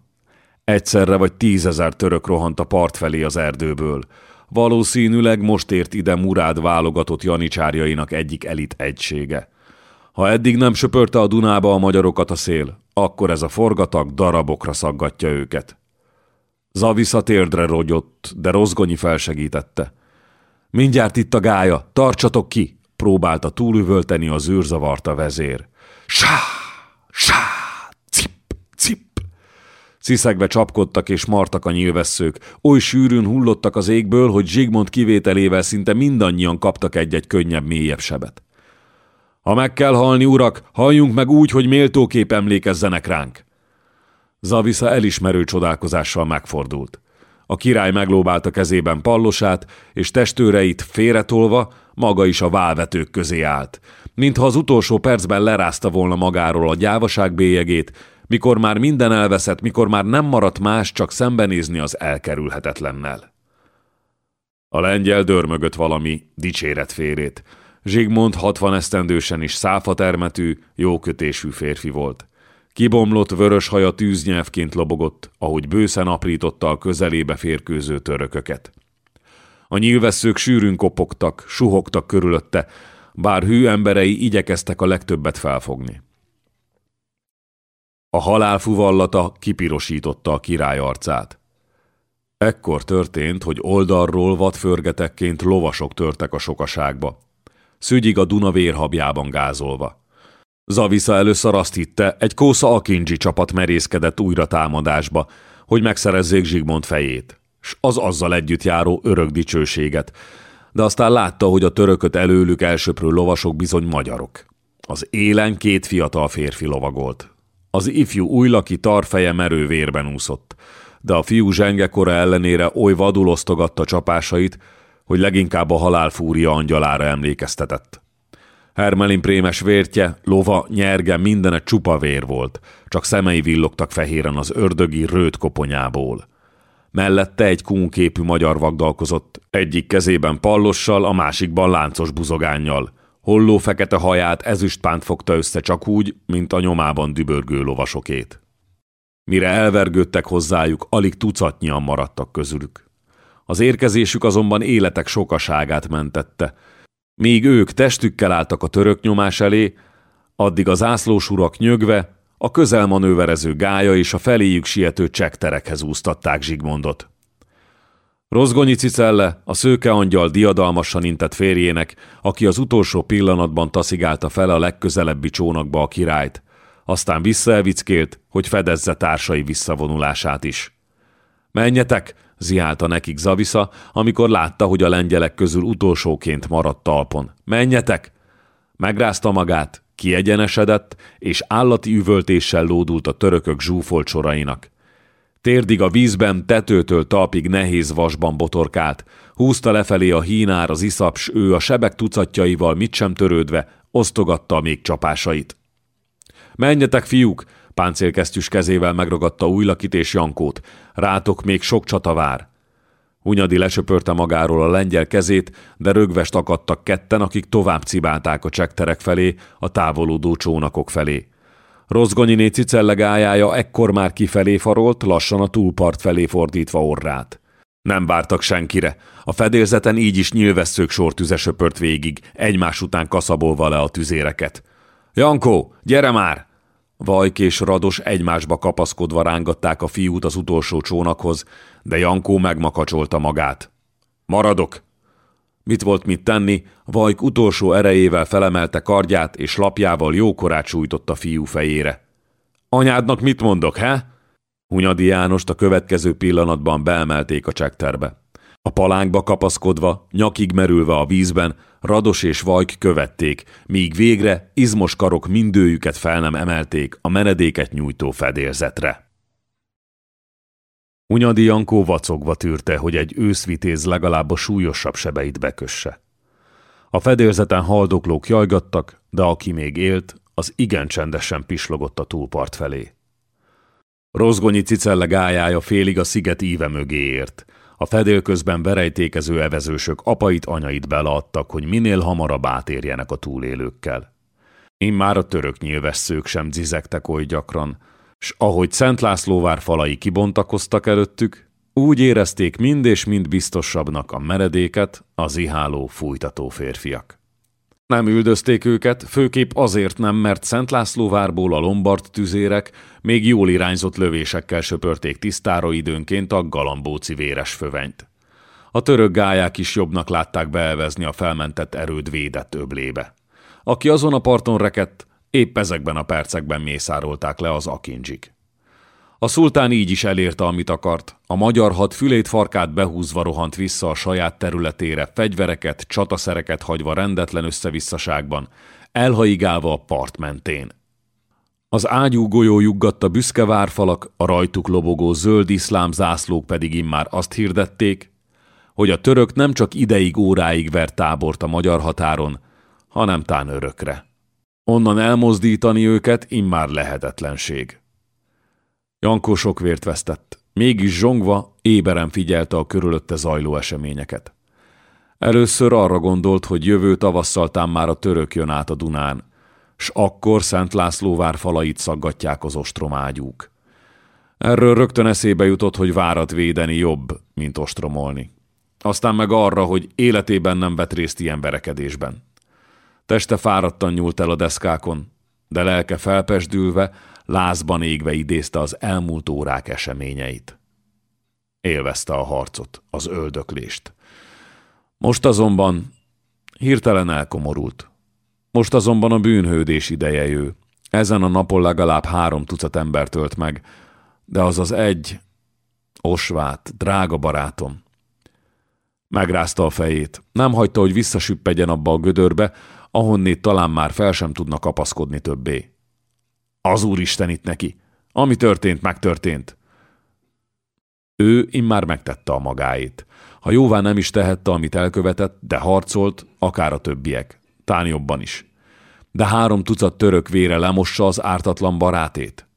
[SPEAKER 1] Egyszerre vagy tízezer török rohant a part felé az erdőből. Valószínűleg most ért ide Murád válogatott janicsárjainak egyik elit egysége. Ha eddig nem söpörte a Dunába a magyarokat a szél, akkor ez a forgatag darabokra szaggatja őket. Zavisza térdre rogyott, de Rozgonyi felsegítette. Mindjárt itt a gája, tartsatok ki! próbálta túlüvölteni az űrzavarta vezér. Sá! Sá! Cip! Cip! Sziszegve csapkodtak és martak a nyilvesszők. Oly sűrűn hullottak az égből, hogy Zsigmond kivételével szinte mindannyian kaptak egy-egy könnyebb, mélyebb sebet. Ha meg kell halni, urak, halljunk meg úgy, hogy méltókép emlékezzenek ránk. Zavisza elismerő csodálkozással megfordult. A király meglóbálta kezében pallosát, és testőreit félretolva maga is a válvetők közé állt. Mintha az utolsó percben lerázta volna magáról a gyávaság bélyegét, mikor már minden elveszett, mikor már nem maradt más, csak szembenézni az elkerülhetetlennel. A lengyel dörmögött valami dicséretférét. Zsigmond hatvan esztendősen is száfatermetű, jókötésű férfi volt. Kibomlott vörös haja tűznyelvként lobogott, ahogy bőszen aprította a közelébe férkőző törököket. A nyilvesszők sűrűn kopogtak, suhogtak körülötte, bár hű emberei igyekeztek a legtöbbet felfogni. A halál fuvallata kipirosította a király arcát. Ekkor történt, hogy oldalról vadförgetekként lovasok törtek a sokaságba. Szügyig a Duna vérhabjában gázolva. Zavisza először azt hitte, egy kósza Akinji csapat merészkedett újra támadásba, hogy megszerezzék Zsigmond fejét, s az azzal együtt járó örök dicsőséget, de aztán látta, hogy a törököt előlük elsöprő lovasok bizony magyarok. Az élen két fiatal férfi lovagolt. Az ifjú újlaki tarfeje merő vérben úszott, de a fiú zsengekora ellenére oly vadul osztogatta csapásait, hogy leginkább a halálfúria angyalára emlékeztetett. Hermelin prémes vértje, lova, nyerge, mindene csupa vér volt, csak szemei villogtak fehéren az ördögi rőt koponyából. Mellette egy kúnképű magyar vagdalkozott, egyik kezében pallossal, a másikban láncos buzogánnyal. Holló fekete haját ezüstpánt fogta össze csak úgy, mint a nyomában dübörgő lovasokét. Mire elvergődtek hozzájuk, alig tucatnyian maradtak közülük. Az érkezésük azonban életek sokaságát mentette. Míg ők testükkel álltak a török nyomás elé, addig az ászlós urak nyögve, a közelmanőverező gája és a feléjük siető csekterekhez úsztatták Zsigmondot. Rozgonyi Cicelle, a szőke angyal diadalmasan intett férjének, aki az utolsó pillanatban taszigálta fel a legközelebbi csónakba a királyt, aztán visszaevickélt, hogy fedezze társai visszavonulását is. Menjetek, ziálta nekik Zavisza, amikor látta, hogy a lengyelek közül utolsóként maradt talpon. Menjetek! Megrázta magát, kiegyenesedett, és állati üvöltéssel lódult a törökök zsúfolt sorainak. Térdig a vízben, tetőtől talpig nehéz vasban botorkált, húzta lefelé a hínár, az iszaps, ő a sebek tucatjaival mit sem törődve, osztogatta a még csapásait. Menjetek, fiúk! Páncélkesztyűs kezével megragadta Újlakit és Jankót. Rátok még sok csata vár. Hunyadi lesöpörte magáról a lengyel kezét, de rögvest akadtak ketten, akik tovább cibálták a csekterek felé, a távolodó csónakok felé. Rozgonyiné cicellegájája ekkor már kifelé farolt, lassan a túlpart felé fordítva orrát. Nem vártak senkire. A fedélzeten így is nyilvesszők sortüze söpört végig, egymás után kaszabolva le a tüzéreket. – Jankó, gyere már! Vajk és Rados egymásba kapaszkodva rángatták a fiút az utolsó csónakhoz, de Jankó megmakacsolta magát. Maradok! Mit volt mit tenni, Vajk utolsó erejével felemelte kardját, és lapjával jókorát sújtott a fiú fejére. Anyádnak mit mondok, he? Hunyadi Jánost a következő pillanatban beemelték a csekterbe. A palánkba kapaszkodva, nyakig merülve a vízben, Rados és Vajk követték, míg végre izmos karok mindőjüket fel nem emelték a menedéket nyújtó fedélzetre. Unyadi Jankó vacogva tűrte, hogy egy őszvitéz legalább a súlyosabb sebeit bekösse. A fedélzeten haldoklók jajgattak, de aki még élt, az igen csendesen pislogott a túlpart felé. Rozgonyi cicelle gájája félig a sziget íve mögé ért. A fedél közben verejtékező evezősök apait, anyait beleadtak, hogy minél hamarabb átérjenek a túlélőkkel. Immár a török nyilvesszők sem zizegtek oly gyakran, S ahogy Szent Lászlóvár falai kibontakoztak előttük, úgy érezték mind és mind biztosabbnak a meredéket, az iháló, fújtató férfiak. Nem üldözték őket, főképp azért nem, mert Szent Lászlóvárból a Lombard tüzérek még jól irányzott lövésekkel söpörték tisztára időnként a galambóci véres fövenyt. A török gályák is jobbnak látták beelvezni a felmentett erőd védett öblébe. Aki azon a parton rekett, épp ezekben a percekben mészárolták le az akincsik. A szultán így is elérte, amit akart. A magyar had fülét farkát behúzva rohant vissza a saját területére, fegyvereket, csataszereket hagyva rendetlen összevisszaságban, elhaigálva a part mentén. Az ágyú golyó juggatta büszke várfalak, a rajtuk lobogó zöld iszlám zászlók pedig immár azt hirdették, hogy a török nem csak ideig óráig vert tábort a magyar határon, hanem tán örökre. Onnan elmozdítani őket immár lehetetlenség. Jankó sok vért vesztett, mégis zsongva, éberen figyelte a körülötte zajló eseményeket. Először arra gondolt, hogy jövő tavasszal tám már a török jön át a Dunán, s akkor Szent László vár falait szaggatják az ostromágyúk. Erről rögtön eszébe jutott, hogy várat védeni jobb, mint ostromolni. Aztán meg arra, hogy életében nem vett részt ilyen verekedésben. Teste fáradtan nyúlt el a deszkákon, de lelke felpesdülve, lázban égve idézte az elmúlt órák eseményeit. Élvezte a harcot, az öldöklést. Most azonban hirtelen elkomorult. Most azonban a bűnhődés ideje jő. Ezen a napon legalább három tucat ember tölt meg, de az az egy, Osvát, drága barátom. Megrázta a fejét. Nem hagyta, hogy visszasüppedjen abba a gödörbe, ahonnét talán már fel sem tudna kapaszkodni többé. Az Úristen itt neki. Ami történt, megtörtént. Ő immár megtette a magáét. Ha jóvá nem is tehette, amit elkövetett, de harcolt, akár a többiek. Tán jobban is. De három tucat török vére lemossa az ártatlan barátét.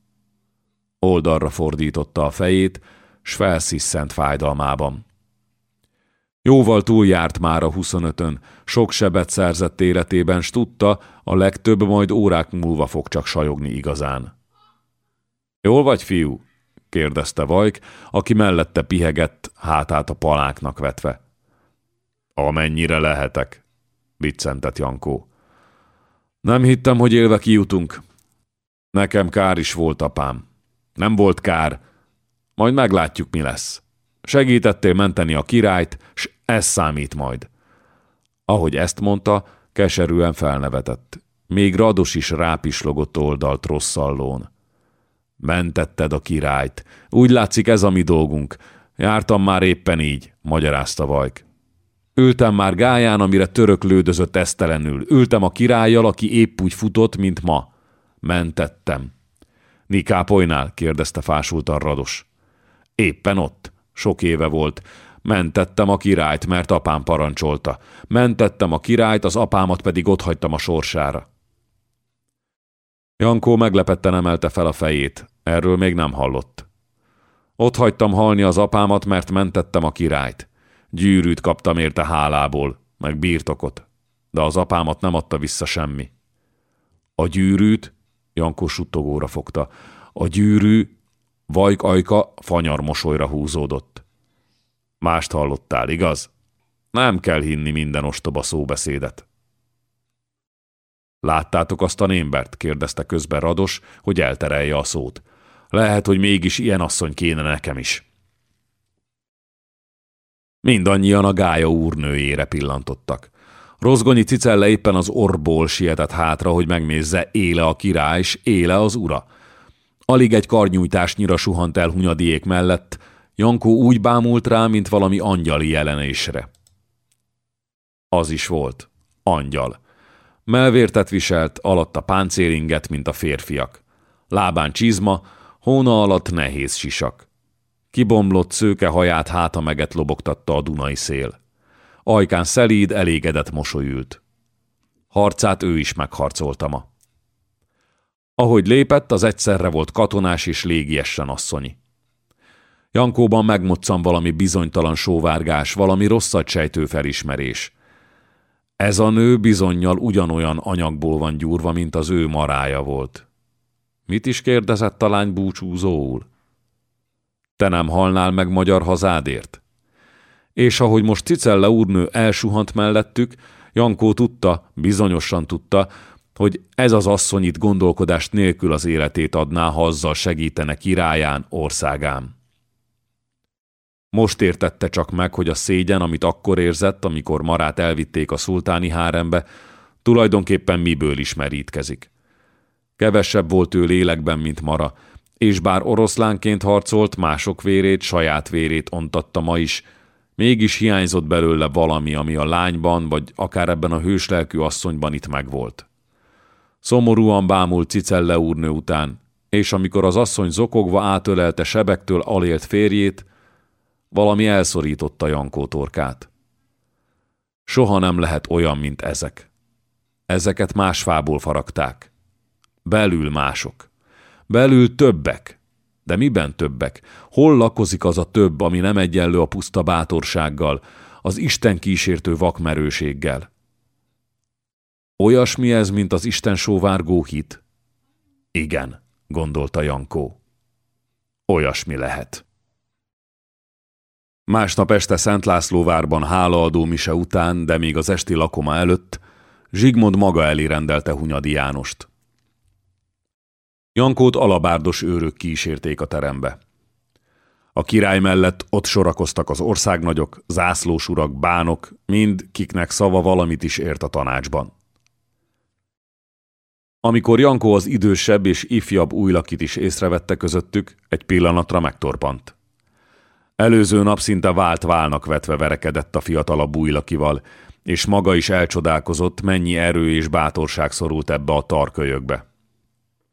[SPEAKER 1] Oldalra fordította a fejét, s felsziszent fájdalmában. Jóval túljárt már a 25-ön, sok sebet szerzett életében, s tudta, a legtöbb majd órák múlva fog csak sajogni igazán. Jól vagy, fiú? kérdezte Vajk, aki mellette pihegett, hátát a paláknak vetve. Amennyire lehetek, viccentett Jankó. Nem hittem, hogy élve kijutunk. Nekem kár is volt, apám. Nem volt kár. Majd meglátjuk, mi lesz. Segítettél menteni a királyt, s ez számít majd. Ahogy ezt mondta, keserűen felnevetett. Még Rados is rápislogott oldalt rosszallón. Mentetted a királyt. Úgy látszik ez a mi dolgunk. Jártam már éppen így, magyarázta Vajk. Ültem már gáján, amire török lődözött esztelenül. Ültem a királlyal, aki épp úgy futott, mint ma. Mentettem. Nikápolynál? kérdezte fásultan Rados. Éppen ott. Sok éve volt. Mentettem a királyt, mert apám parancsolta. Mentettem a királyt, az apámat pedig otthagytam a sorsára. Jankó meglepetten emelte fel a fejét. Erről még nem hallott. Ott hagytam halni az apámat, mert mentettem a királyt. Gyűrűt kaptam érte hálából, meg birtokot. De az apámat nem adta vissza semmi. A gyűrűt, Jankó suttogóra fogta, a gyűrű Vajk ajka fanyar mosolyra húzódott. Mást hallottál, igaz? Nem kell hinni minden ostoba szóbeszédet. Láttátok azt a némbert? kérdezte közben Rados, hogy elterelje a szót. Lehet, hogy mégis ilyen asszony kéne nekem is. Mindannyian a gája úrnőjére pillantottak. Rozgonyi Cicelle éppen az orból sietett hátra, hogy megnézze, éle a király, és éle az ura. Alig egy karnyújtásnyira suhant el Hunyadiék mellett, Jankó úgy bámult rá, mint valami angyali jelenésre. Az is volt. Angyal. Melvértet viselt, alatta páncélinget, mint a férfiak. Lábán csizma, hóna alatt nehéz sisak. Kibomlott szőke haját háta meget lobogtatta a Dunai szél. Ajkán szelíd, elégedett mosolyült. Harcát ő is megharcolta ma. Ahogy lépett, az egyszerre volt katonás és légiessen asszonyi. Jankóban megmoccan valami bizonytalan sóvárgás, valami rosszat sejtő felismerés. Ez a nő bizonyal ugyanolyan anyagból van gyúrva, mint az ő marája volt. Mit is kérdezett a lány búcsúzóul? Te nem halnál meg magyar hazádért? És ahogy most Cicelle úrnő elsuhant mellettük, Jankó tudta, bizonyosan tudta, hogy ez az asszony itt gondolkodást nélkül az életét adná, ha azzal segítene királyán, országán. Most értette csak meg, hogy a szégyen, amit akkor érzett, amikor Marát elvitték a szultáni hárembe, tulajdonképpen miből ismerítkezik. Kevesebb volt ő lélekben, mint Mara, és bár oroszlánként harcolt, mások vérét, saját vérét ontatta ma is, mégis hiányzott belőle valami, ami a lányban, vagy akár ebben a hőslelkű asszonyban itt megvolt. Szomorúan bámult Cicelle úrnő után, és amikor az asszony zokogva átölelte sebektől alélt férjét, valami elszorította Jankó torkát. Soha nem lehet olyan, mint ezek. Ezeket más fából faragták. Belül mások. Belül többek. De miben többek? Hol lakozik az a több, ami nem egyenlő a puszta bátorsággal, az Isten kísértő vakmerőséggel? Olyasmi ez, mint az Isten sóvárgó hit? Igen, gondolta Jankó. Olyasmi lehet. Másnap este Szent Lászlóvárban hálaadó mise után, de még az esti lakoma előtt, Zsigmond maga elé rendelte Hunyadi Jánost. Jankót alabárdos őrök kísérték a terembe. A király mellett ott sorakoztak az országnagyok, zászlósurak, bánok, mind kiknek szava valamit is ért a tanácsban. Amikor Jankó az idősebb és ifjabb újlakit is észrevette közöttük, egy pillanatra megtorpant. Előző nap szinte vált válnak vetve verekedett a fiatalabb újlakival, és maga is elcsodálkozott, mennyi erő és bátorság szorult ebbe a tarkölyökbe.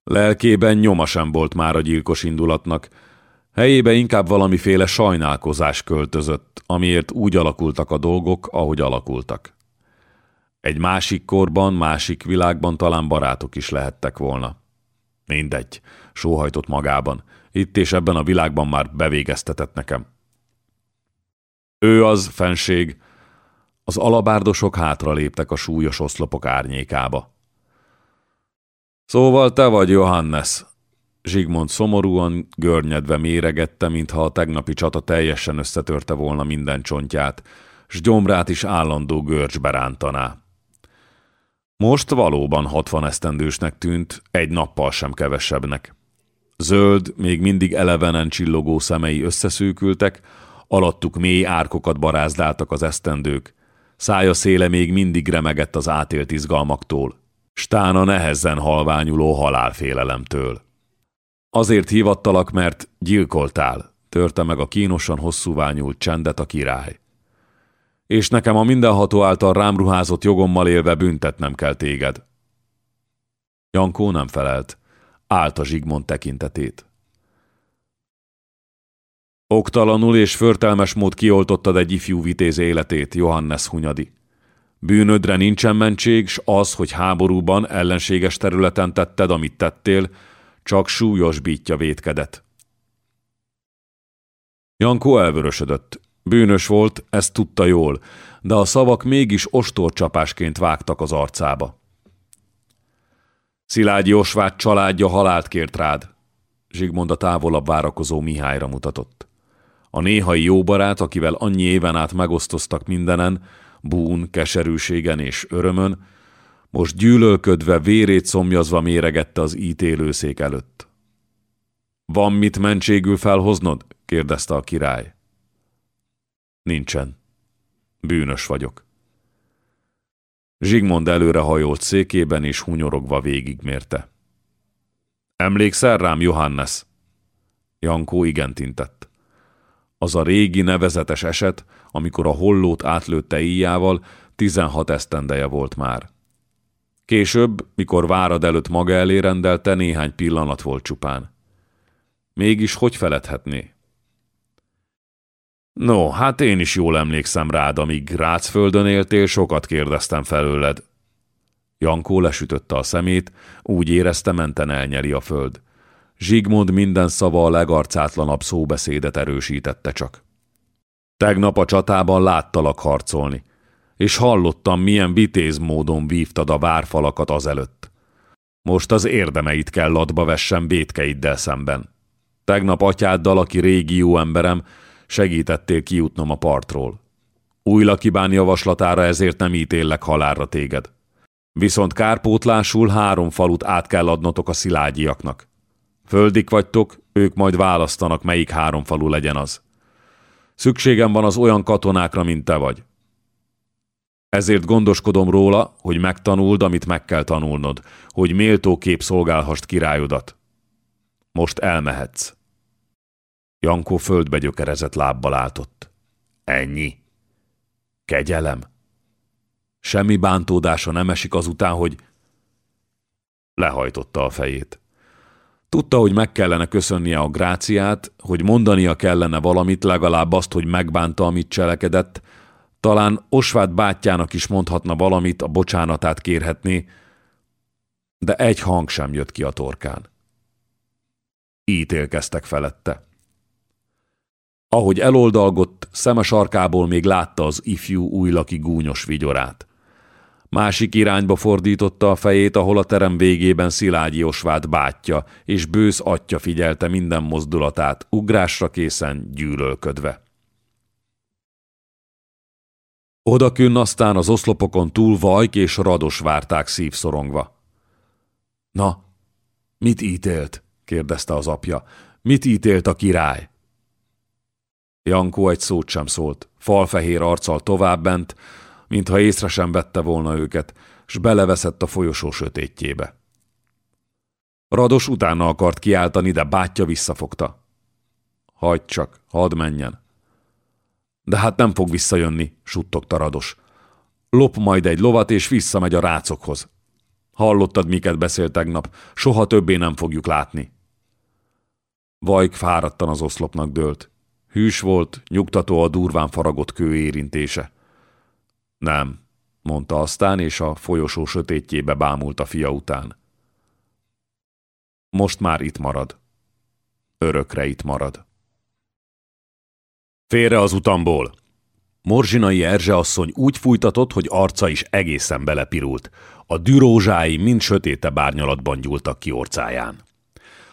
[SPEAKER 1] Lelkében nyoma sem volt már a gyilkos indulatnak, helyébe inkább valamiféle sajnálkozás költözött, amiért úgy alakultak a dolgok, ahogy alakultak. Egy másik korban, másik világban talán barátok is lehettek volna. Mindegy, sóhajtott magában. Itt és ebben a világban már bevégeztetett nekem. Ő az, fenség. Az alabárdosok hátra léptek a súlyos oszlopok árnyékába. Szóval te vagy Johannes. Zsigmond szomorúan, görnyedve méregette, mintha a tegnapi csata teljesen összetörte volna minden csontját, s gyomrát is állandó görcsbe rántaná. Most valóban hatvan esztendősnek tűnt, egy nappal sem kevesebbnek. Zöld, még mindig elevenen csillogó szemei összeszűkültek, alattuk mély árkokat barázdáltak az esztendők, szája széle még mindig remegett az átélt izgalmaktól, stána nehezen halványuló halálfélelemtől. Azért hívattalak, mert gyilkoltál, törte meg a kínosan hosszúványult csendet a király. És nekem a mindenható által rám ruházott jogommal élve büntetnem kell téged. Jankó nem felelt, állt a Zsigmond tekintetét. Oktalanul és förtelmes mód kioltottad egy ifjú vitéz életét, Johannes Hunyadi. Bűnödre nincsen mentség, s az, hogy háborúban, ellenséges területen tetted, amit tettél, csak súlyosbítja vétkedet. Jankó elvörösödött. Bűnös volt, ezt tudta jól, de a szavak mégis ostorcsapásként vágtak az arcába. Szilágyi Osvát családja halált kért rád. Zsigmond a távolabb várakozó Mihályra mutatott. A néhai jó barát, akivel annyi éven át megosztoztak mindenen, bún, keserűségen és örömön, most gyűlölködve, vérét szomjazva méregette az ítélőszék előtt. Van mit mentségül felhoznod? kérdezte a király. Nincsen. Bűnös vagyok. Zsigmond előre hajolt székében és hunyorogva végigmérte. Emlékszel rám, Johannes? Jankó igent intett. Az a régi nevezetes eset, amikor a hollót átlőtte íjával, 16 esztendeje volt már. Később, mikor várad előtt maga elé rendelte, néhány pillanat volt csupán. Mégis hogy feledhetné? No, hát én is jól emlékszem rád, amíg Rácföldön éltél, sokat kérdeztem felőled. Jankó lesütötte a szemét, úgy érezte menten elnyeli a föld. Zsigmond minden szava a legarcátlanabb szóbeszédet erősítette csak. Tegnap a csatában láttalak harcolni, és hallottam, milyen vitéz módon vívtad a várfalakat azelőtt. Most az érdemeit kell latba vessen bétkeiddel szemben. Tegnap atyáddal, aki régi jó emberem, segítettél kijutnom a partról. Új lakibán javaslatára ezért nem ítéllek halálra téged. Viszont kárpótlásul három falut át kell adnotok a szilágyiaknak. Földik vagytok, ők majd választanak, melyik három falu legyen az. Szükségem van az olyan katonákra, mint te vagy. Ezért gondoskodom róla, hogy megtanuld, amit meg kell tanulnod, hogy méltó kép szolgálhast királyodat. Most elmehetsz. Jankó földbe gyökerezett lábbal álltott. Ennyi. Kegyelem. Semmi bántódása nem esik azután, hogy... Lehajtotta a fejét. Tudta, hogy meg kellene köszönnie a gráciát, hogy mondania kellene valamit, legalább azt, hogy megbánta, amit cselekedett, talán Osváth bátyjának is mondhatna valamit, a bocsánatát kérhetné, de egy hang sem jött ki a torkán. Ítélkeztek felette. Ahogy eloldalgott, szeme sarkából még látta az ifjú újlaki gúnyos vigyorát. Másik irányba fordította a fejét, ahol a terem végében Szilágyi Osvát bátyja és bősz atya figyelte minden mozdulatát, ugrásra készen, gyűlölködve. Odakünn aztán az oszlopokon túl Vajk és Rados várták szívszorongva. Na, mit ítélt? kérdezte az apja. Mit ítélt a király? Jankó egy szót sem szólt, falfehér arccal továbbment, mintha észre sem vette volna őket, s beleveszett a folyosó sötétjébe. Rados utána akart kiáltani, de bátyja visszafogta. Hagyd csak, hadd menjen. De hát nem fog visszajönni, suttogta Rados. Lop majd egy lovat, és visszamegy a rácokhoz. Hallottad, miket beszélt tegnap, soha többé nem fogjuk látni. Vajk fáradtan az oszlopnak dőlt. Hűs volt, nyugtató a durván faragott kő érintése. Nem, mondta aztán, és a folyosó sötétjébe bámult a fia után. Most már itt marad. Örökre itt marad. Félre az utamból! Morzsinai Erzse asszony úgy fújtatott, hogy arca is egészen belepirult. A dürózsái mind sötéte bárnyalatban gyúltak ki orcáján.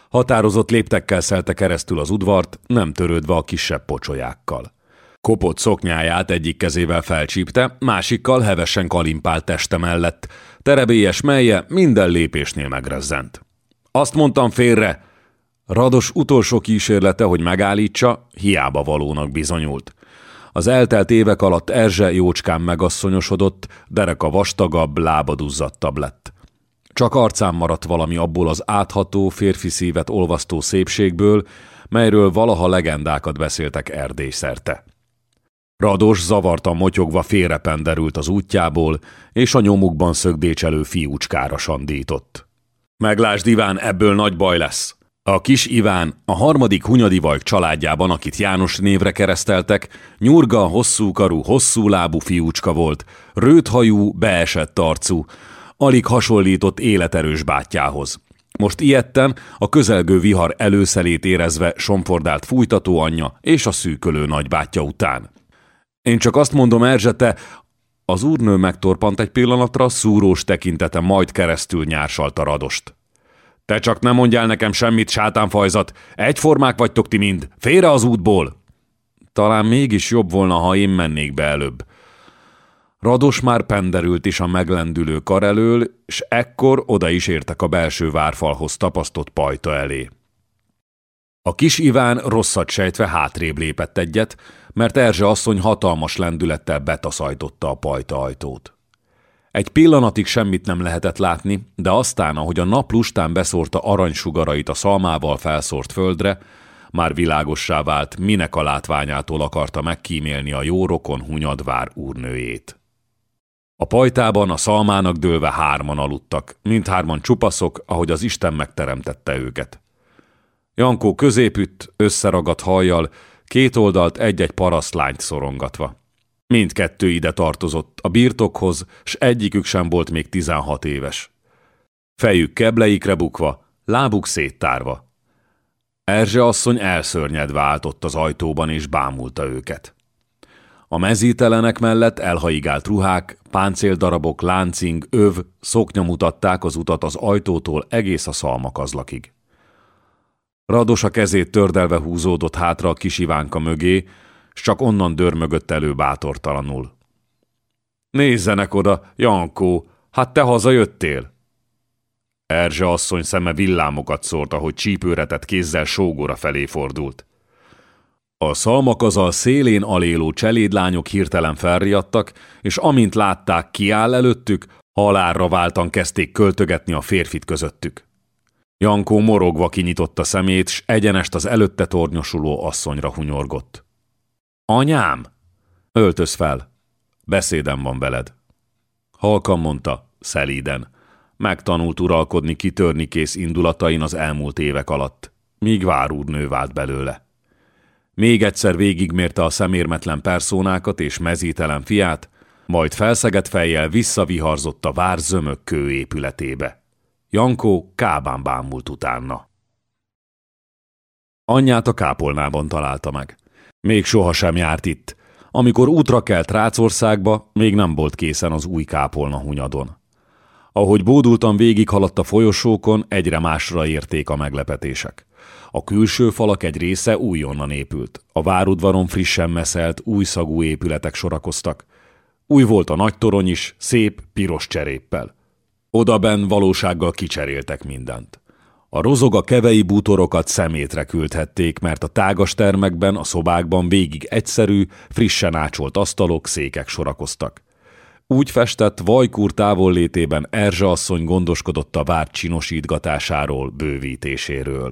[SPEAKER 1] Határozott léptekkel szelte keresztül az udvart, nem törődve a kisebb pocsolyákkal. Kopott szoknyáját egyik kezével felcsípte, másikkal hevesen kalimpált teste mellett. Terebélyes melje minden lépésnél megrezzent. Azt mondtam félre! Rados utolsó kísérlete, hogy megállítsa, hiába valónak bizonyult. Az eltelt évek alatt Erzse jócskán megasszonyosodott, dereka vastagabb, lábaduzzadtabb lett. Csak arcán maradt valami abból az átható, férfi szívet olvasztó szépségből, melyről valaha legendákat beszéltek Erdély szerte. Rados zavartan motyogva félrependerült az útjából, és a nyomukban szögdécselő fiúcskára sandított. Meglásd, Iván, ebből nagy baj lesz. A kis Iván a harmadik Hunyadi családjában, akit János névre kereszteltek, nyurga, hosszú karú, hosszú lábú fiúcska volt, rőthajú, beesett arcú, alig hasonlított életerős bátyjához. Most ilyetten a közelgő vihar előszelét érezve somfordált fújtató anyja és a szűkölő nagybátyja után. Én csak azt mondom, Erzsete, az úrnő megtorpant egy pillanatra, szúrós tekintete majd keresztül nyársalta radost. Te csak nem mondjál nekem semmit, sátánfajzat, egyformák vagytok ti mind, félre az útból! Talán mégis jobb volna, ha én mennék be előbb. Rados már penderült is a meglendülő kar elől, s ekkor oda is értek a belső várfalhoz tapasztott pajta elé. A kis Iván rosszat sejtve hátrébb lépett egyet, mert Erzse asszony hatalmas lendülettel betaszajtotta a pajta ajtót. Egy pillanatig semmit nem lehetett látni, de aztán, ahogy a nap lustán beszórta aranysugarait a szalmával felszórt földre, már világossá vált, minek a látványától akarta megkímélni a jó rokon Hunyadvár úrnőjét. A pajtában a szalmának dőlve hárman aludtak, mindhárman csupaszok, ahogy az Isten megteremtette őket. Jankó középütt, összeragadt hajjal, két oldalt egy-egy parasztlányt szorongatva. Mindkettő ide tartozott, a birtokhoz, s egyikük sem volt még tizenhat éves. Fejük kebleikre bukva, lábuk széttárva. Erzse asszony elszörnyedve áltott az ajtóban és bámulta őket. A mezítelenek mellett elhaigált ruhák, páncéldarabok, láncing, öv, szoknya mutatták az utat az ajtótól egész a szalmakazlakig. Rados a kezét tördelve húzódott hátra a kisivánka mögé, s csak onnan dörmögött elő bátortalanul. Nézzenek oda, Jankó, hát te hazajöttél? Erzse asszony szeme villámokat szórt, ahogy csípőretett kézzel sógora felé fordult. A szalmakazal szélén aléló cselédlányok hirtelen felriadtak, és amint látták, kiáll előttük, halálra váltan kezdték költögetni a férfit közöttük. Jankó morogva kinyitotta szemét, s egyenest az előtte tornyosuló asszonyra hunyorgott. Anyám! Öltöz fel! Beszédem van veled. Halkan mondta, szelíden. Megtanult uralkodni kitörni kész indulatain az elmúlt évek alatt, míg várúrnő vált belőle. Még egyszer végigmérte a szemérmetlen perszónákat és mezítelen fiát, majd felszegett fejjel visszaviharzott a vár zömök kőépületébe. Jankó kábán bámult utána. Anyját a kápolnában találta meg. Még sohasem járt itt. Amikor útra kelt Rácországba, még nem volt készen az új kápolna hunyadon. Ahogy bódultan végighaladt a folyosókon, egyre másra érték a meglepetések. A külső falak egy része újonnan épült. A várudvaron frissen meszelt, új szagú épületek sorakoztak. Új volt a nagy torony is, szép, piros cseréppel. Odaben valósággal kicseréltek mindent. A rozoga kevei bútorokat szemétre küldhették, mert a tágas termekben, a szobákban végig egyszerű, frissen ácsolt asztalok, székek sorakoztak. Úgy festett, Vajkúr távollétében Erzsa asszony gondoskodott a várt csinosítgatásáról, bővítéséről.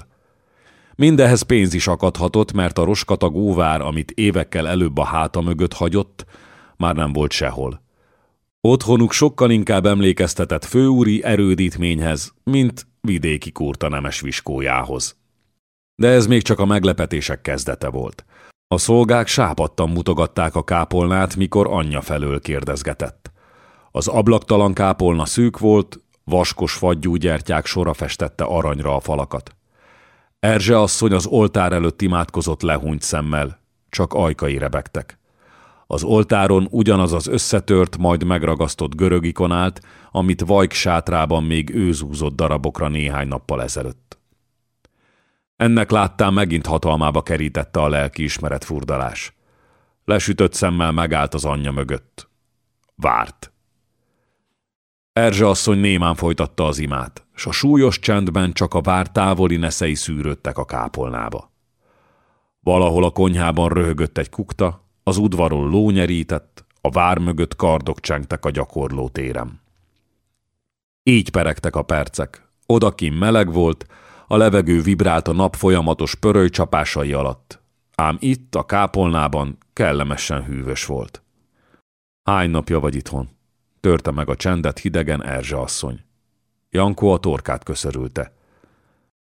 [SPEAKER 1] Mindehhez pénz is akadhatott, mert a roskatag óvár, amit évekkel előbb a háta mögött hagyott, már nem volt sehol. Otthonuk sokkal inkább emlékeztetett főúri erődítményhez, mint vidéki kurta nemes viskójához. De ez még csak a meglepetések kezdete volt. A szolgák sápadtan mutogatták a kápolnát, mikor anyja felől kérdezgetett. Az ablaktalan kápolna szűk volt, vaskos fagyúgyertyák sora festette aranyra a falakat. Erzse asszony az oltár előtt imádkozott lehúnyt szemmel, csak ajkai rebegtek. Az oltáron ugyanaz az összetört, majd megragasztott görög ikonált, amit Vajk sátrában még őzúzott darabokra néhány nappal ezelőtt. Ennek láttán megint hatalmába kerítette a lelki ismeret furdalás. Lesütött szemmel megállt az anyja mögött. Várt. Erzse asszony némán folytatta az imát, s a súlyos csendben csak a vár távoli neszei szűrődtek a kápolnába. Valahol a konyhában röhögött egy kukta, az udvaron ló nyerített, a vár mögött kardok csengtek a gyakorló térem. Így peregtek a percek. Odakin meleg volt, a levegő vibrált a nap folyamatos pörölycsapásai alatt. Ám itt, a kápolnában kellemesen hűvös volt. Hány napja vagy itthon? Törte meg a csendet hidegen Erzsa asszony. Jankó a torkát köszörülte.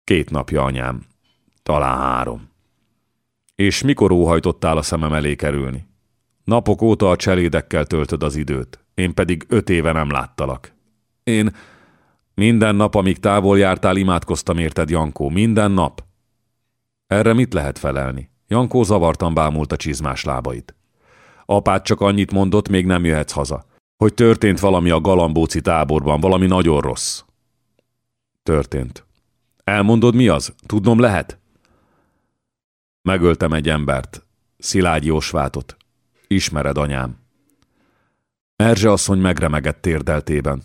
[SPEAKER 1] Két napja, anyám. Talán három. És mikor óhajtottál a szemem elé kerülni? Napok óta a cselédekkel töltöd az időt, én pedig öt éve nem láttalak. Én minden nap, amíg távol jártál, imádkoztam érted, Jankó, minden nap. Erre mit lehet felelni? Jankó zavartan bámult a csizmás lábait. Apád csak annyit mondott, még nem jöhetsz haza. Hogy történt valami a galambóci táborban, valami nagyon rossz. Történt. Elmondod, mi az? Tudnom lehet? Megöltem egy embert. Szilágyi Osvátot. Ismered, anyám. Erzse asszony megremegett térdeltében.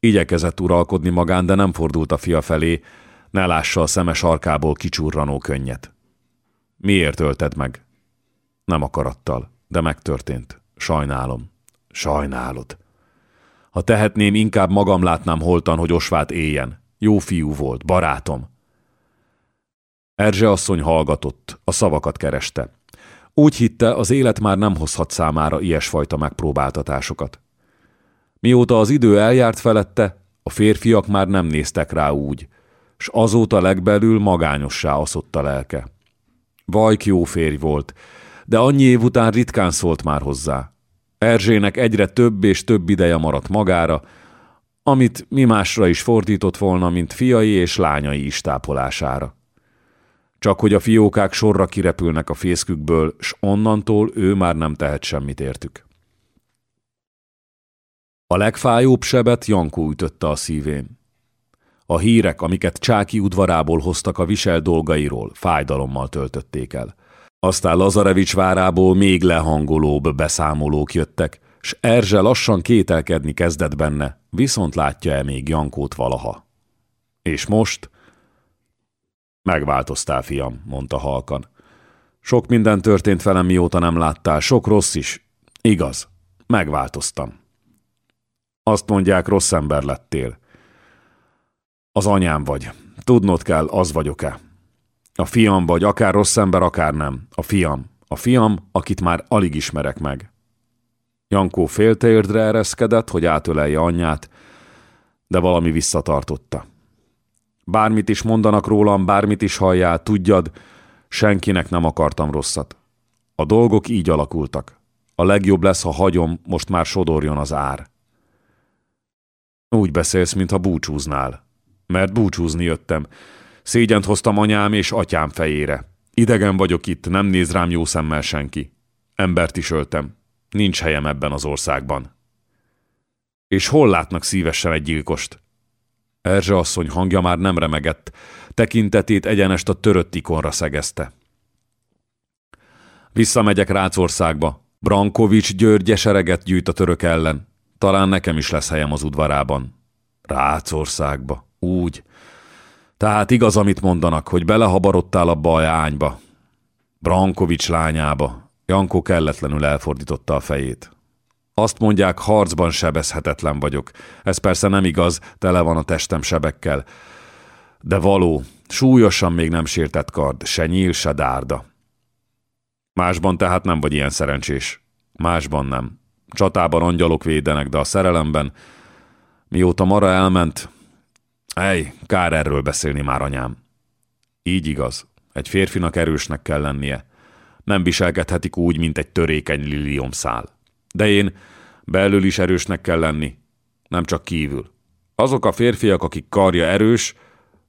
[SPEAKER 1] Igyekezett uralkodni magán, de nem fordult a fia felé, ne lássa a szemes arkából kicsurranó könnyet. Miért ölted meg? Nem akarattal, de megtörtént. Sajnálom. Sajnálod. Ha tehetném, inkább magam látnám holtan, hogy Osvát éljen. Jó fiú volt, barátom. Erzse asszony hallgatott, a szavakat kereste. Úgy hitte, az élet már nem hozhat számára ilyesfajta megpróbáltatásokat. Mióta az idő eljárt felette, a férfiak már nem néztek rá úgy, s azóta legbelül magányossá aszott a lelke. Vajk jó férj volt, de annyi év után ritkán szólt már hozzá. Erzsének egyre több és több ideje maradt magára, amit mi másra is fordított volna, mint fiai és lányai istápolására. Csak hogy a fiókák sorra kirepülnek a fészkükből, s onnantól ő már nem tehet semmit értük. A legfájóbb sebet Jankó ütötte a szívén. A hírek, amiket Csáki udvarából hoztak a visel dolgairól, fájdalommal töltötték el. Aztán Lazarevics várából még lehangolóbb beszámolók jöttek, s Erzse lassan kételkedni kezdett benne, viszont látja-e még Jankót valaha. És most? Megváltoztál, fiam, mondta halkan. Sok minden történt velem, mióta nem láttál, sok rossz is. Igaz, megváltoztam. Azt mondják, rossz ember lettél. Az anyám vagy. Tudnod kell, az vagyok-e. A fiam vagy, akár rossz ember, akár nem. A fiam. A fiam, akit már alig ismerek meg. Jankó féltérdre ereszkedett, hogy átölelje anyját, de valami visszatartotta. Bármit is mondanak rólam, bármit is halljál, tudjad, senkinek nem akartam rosszat. A dolgok így alakultak. A legjobb lesz, ha hagyom, most már sodorjon az ár. Úgy beszélsz, mintha búcsúznál. Mert búcsúzni jöttem. Szégyent hoztam anyám és atyám fejére. Idegen vagyok itt, nem néz rám jó szemmel senki. Embert is öltem. Nincs helyem ebben az országban. És hol látnak szívesen egy gyilkost? Erzse asszony hangja már nem remegett, tekintetét egyenest a törött ikonra szegezte. Visszamegyek Rácországba. Brankovics György sereget gyűjt a török ellen. Talán nekem is lesz helyem az udvarában. Rácországba. Úgy. Tehát igaz, amit mondanak, hogy belehabarodtál abba a ányba. Brankovics lányába. Jankó kelletlenül elfordította a fejét. Azt mondják, harcban sebezhetetlen vagyok. Ez persze nem igaz, tele van a testem sebekkel. De való, súlyosan még nem sértett kard, se nyíl, se dárda. Másban tehát nem vagy ilyen szerencsés. Másban nem. Csatában angyalok védenek, de a szerelemben, mióta Mara elment, ej, kár erről beszélni már, anyám. Így igaz. Egy férfinak erősnek kell lennie. Nem viselkedhetik úgy, mint egy törékeny liliomszál. De én belül is erősnek kell lenni, nem csak kívül. Azok a férfiak, akik karja erős,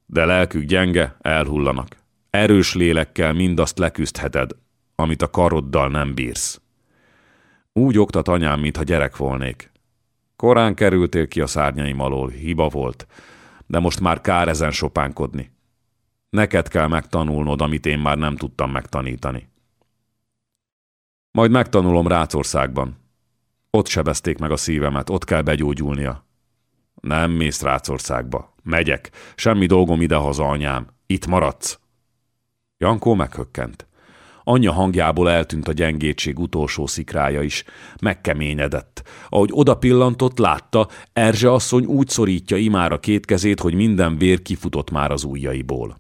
[SPEAKER 1] de lelkük gyenge, elhullanak. Erős lélekkel mindazt leküzdheted, amit a karoddal nem bírsz. Úgy oktat anyám, mintha gyerek volnék. Korán kerültél ki a szárnyaim alól, hiba volt, de most már kár ezen sopánkodni. Neked kell megtanulnod, amit én már nem tudtam megtanítani. Majd megtanulom Rácországban, ott sebezték meg a szívemet, ott kell begyógyulnia. Nem mész Rácországba. Megyek. Semmi dolgom idehaza, anyám. Itt maradsz. Jankó meghökkent. Anyja hangjából eltűnt a gyengétség utolsó szikrája is. Megkeményedett. Ahogy oda pillantott, látta, Erzse asszony úgy szorítja imára két kezét, hogy minden vér kifutott már az ujjaiból.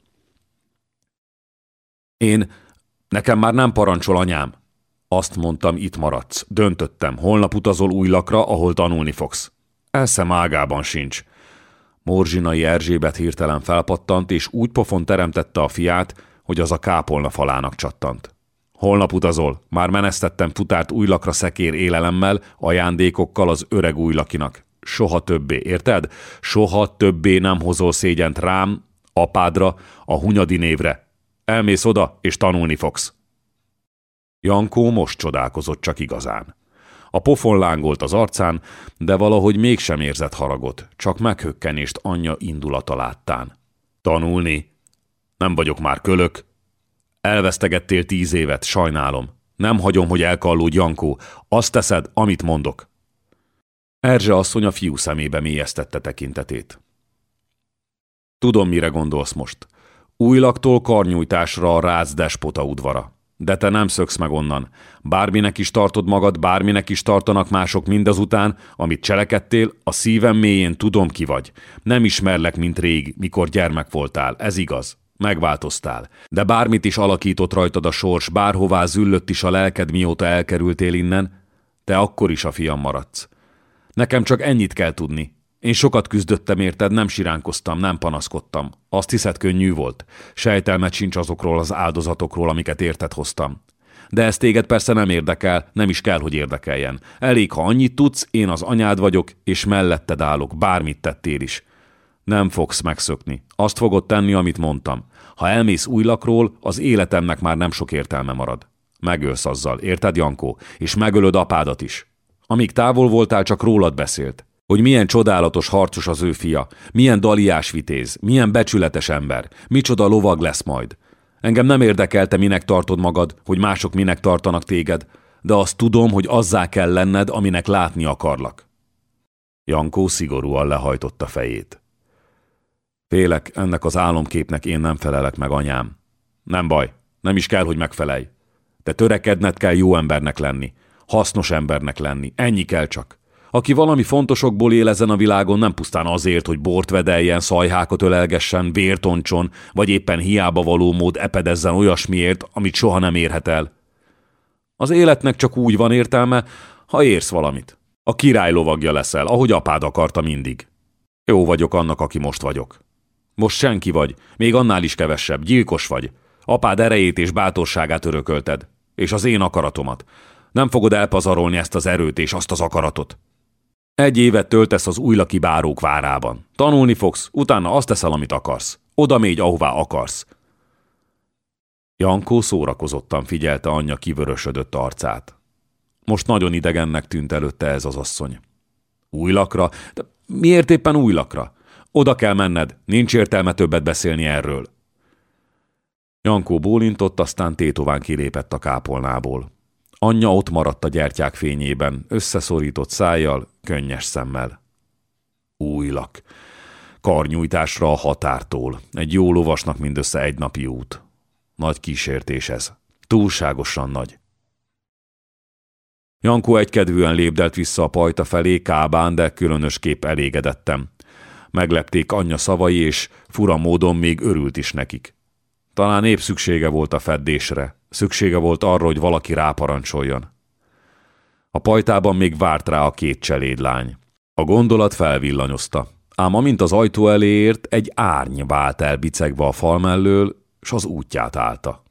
[SPEAKER 1] Én... Nekem már nem parancsol anyám, azt mondtam, itt maradsz. Döntöttem, holnap utazol új lakra, ahol tanulni fogsz. Eszem ágában sincs. Morzsinai Erzsébet hirtelen felpattant, és úgy pofon teremtette a fiát, hogy az a kápolna falának csattant. Holnap utazol, már menesztettem futárt újlakra szekér élelemmel, ajándékokkal az öreg újlakinak. Soha többé, érted? Soha többé nem hozol szégyent rám, apádra, a Hunyadi névre. Elmész oda, és tanulni fogsz. Jankó most csodálkozott csak igazán. A pofon lángolt az arcán, de valahogy mégsem érzett haragot, csak meghökkenést anyja indulata láttán. Tanulni? Nem vagyok már kölök. Elvesztegettél tíz évet, sajnálom. Nem hagyom, hogy elkallódj, Jankó. Azt teszed, amit mondok. Erzse asszony a fiú szemébe mélyeztette tekintetét. Tudom, mire gondolsz most. Újlaktól karnyújtásra a ráz despota udvara. De te nem szöksz meg onnan. Bárminek is tartod magad, bárminek is tartanak mások mindazután, amit cselekedtél, a szívem mélyén tudom ki vagy. Nem ismerlek, mint rég, mikor gyermek voltál, ez igaz. Megváltoztál. De bármit is alakított rajtad a sors, bárhová züllött is a lelked, mióta elkerültél innen, te akkor is a fiam maradsz. Nekem csak ennyit kell tudni. Én sokat küzdöttem érted, nem siránkoztam, nem panaszkodtam. Azt hiszed, könnyű volt. Sejtelmet sincs azokról az áldozatokról, amiket érted hoztam. De ez téged persze nem érdekel, nem is kell, hogy érdekeljen. Elég, ha annyit tudsz, én az anyád vagyok, és melletted állok, bármit tettél is. Nem fogsz megszökni. Azt fogod tenni, amit mondtam. Ha elmész új lakról, az életemnek már nem sok értelme marad. Megölsz azzal, érted, Jankó? És megölöd apádat is. Amíg távol voltál, csak rólad beszélt. Hogy milyen csodálatos harcos az ő fia, milyen daliás vitéz, milyen becsületes ember, micsoda lovag lesz majd. Engem nem érdekelte, minek tartod magad, hogy mások minek tartanak téged, de azt tudom, hogy azzá kell lenned, aminek látni akarlak. Jankó szigorúan lehajtotta fejét. Félek, ennek az álomképnek én nem felelek meg, anyám. Nem baj, nem is kell, hogy megfelelj. De törekedned kell jó embernek lenni, hasznos embernek lenni, ennyi kell csak. Aki valami fontosokból él ezen a világon, nem pusztán azért, hogy bort vedeljen, szajhákat ölelgessen, vértoncson, vagy éppen hiába való mód epedezzen olyasmiért, amit soha nem érhet el. Az életnek csak úgy van értelme, ha érsz valamit. A király lovagja leszel, ahogy apád akarta mindig. Jó vagyok annak, aki most vagyok. Most senki vagy, még annál is kevesebb, gyilkos vagy. Apád erejét és bátorságát örökölted, és az én akaratomat. Nem fogod elpazarolni ezt az erőt és azt az akaratot. Egy évet töltesz az újlaki bárók várában. Tanulni fogsz, utána azt teszel, amit akarsz. Oda mégy, ahová akarsz. Jankó szórakozottan figyelte anyja kivörösödött arcát. Most nagyon idegennek tűnt előtte ez az asszony. Újlakra? De miért éppen újlakra? Oda kell menned, nincs értelme többet beszélni erről. Jankó bólintott, aztán tétován kilépett a kápolnából. Anyja ott maradt a gyertyák fényében, összeszorított szájjal, könnyes szemmel. Újlak. Karnyújtásra a határtól. Egy jó lovasnak mindössze egy napi út. Nagy kísértés ez. Túlságosan nagy. Jankó egykedvűen lépdelt vissza a pajta felé, kábán, de különösképp elégedettem. Meglepték anyja szavai, és fura módon még örült is nekik. Talán épp szüksége volt a feddésre, szüksége volt arra, hogy valaki ráparancsoljon. A pajtában még várt rá a két cselédlány. A gondolat felvillanyozta, ám amint az ajtó elé ért, egy árny vált el bicegve a fal mellől, s az útját állta.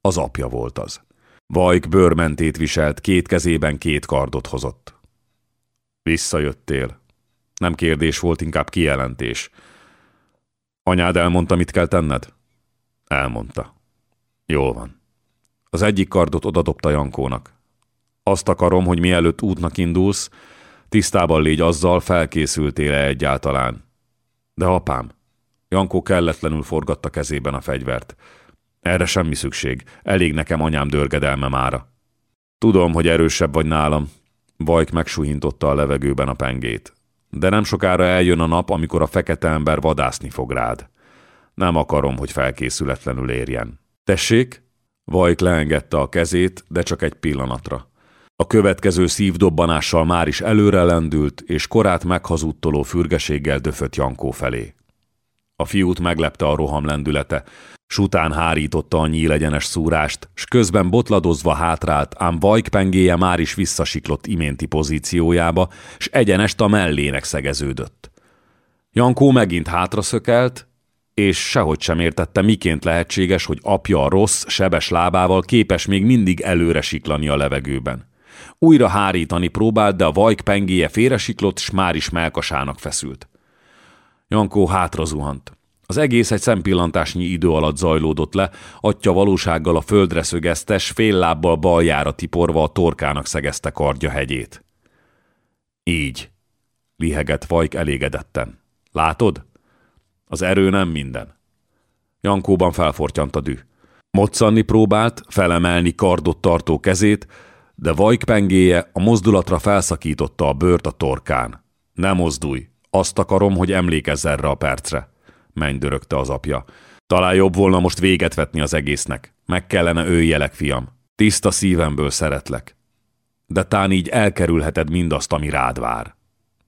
[SPEAKER 1] Az apja volt az. Vajk bőrmentét viselt, két kezében két kardot hozott. Visszajöttél. Nem kérdés volt, inkább kijelentés. Anyád elmondta, mit kell tenned? Elmondta. Jól van. Az egyik kardot odadobta Jankónak. Azt akarom, hogy mielőtt útnak indulsz, tisztában légy azzal, felkészültél-e egyáltalán. De apám, Jankó kelletlenül forgatta kezében a fegyvert. Erre semmi szükség, elég nekem anyám dörgedelme mára. Tudom, hogy erősebb vagy nálam. Vajk megsuhintotta a levegőben a pengét. De nem sokára eljön a nap, amikor a fekete ember vadászni fog rád. Nem akarom, hogy felkészületlenül érjen. Tessék? Vajk leengedte a kezét, de csak egy pillanatra. A következő szívdobbanással már is előre lendült, és korát meghazudtoló fürgeséggel döfött Jankó felé. A fiút meglepte a roham lendülete, s után hárította a nyílegyenes szúrást, s közben botladozva hátrált, ám vajkpengéje már is visszasiklott iménti pozíciójába, s egyenest a mellének szegeződött. Jankó megint hátraszökelt, és sehogy sem értette, miként lehetséges, hogy apja a rossz, sebes lábával képes még mindig előre siklani a levegőben. Újra hárítani próbált, de a vajk pengéje félresiklott, s már is melkasának feszült. Jankó hátra zuhant. Az egész egy szempillantásnyi idő alatt zajlódott le, atya valósággal a földre szögeztes, fél lábbal baljára tiporva a torkának szegezte kardja hegyét. Így, lihegett Vajk elégedetten. Látod? Az erő nem minden. Jankóban felfortyant a dű. Moccanni próbált, felemelni kardot tartó kezét, de Vajk pengéje a mozdulatra felszakította a bőrt a torkán. Ne mozdulj, azt akarom, hogy emlékezz erre a percre. Mennydörögte az apja. Talán jobb volna most véget vetni az egésznek. Meg kellene őjelek, fiam. Tiszta szívemből szeretlek. De tán így elkerülheted mindazt, ami rád vár.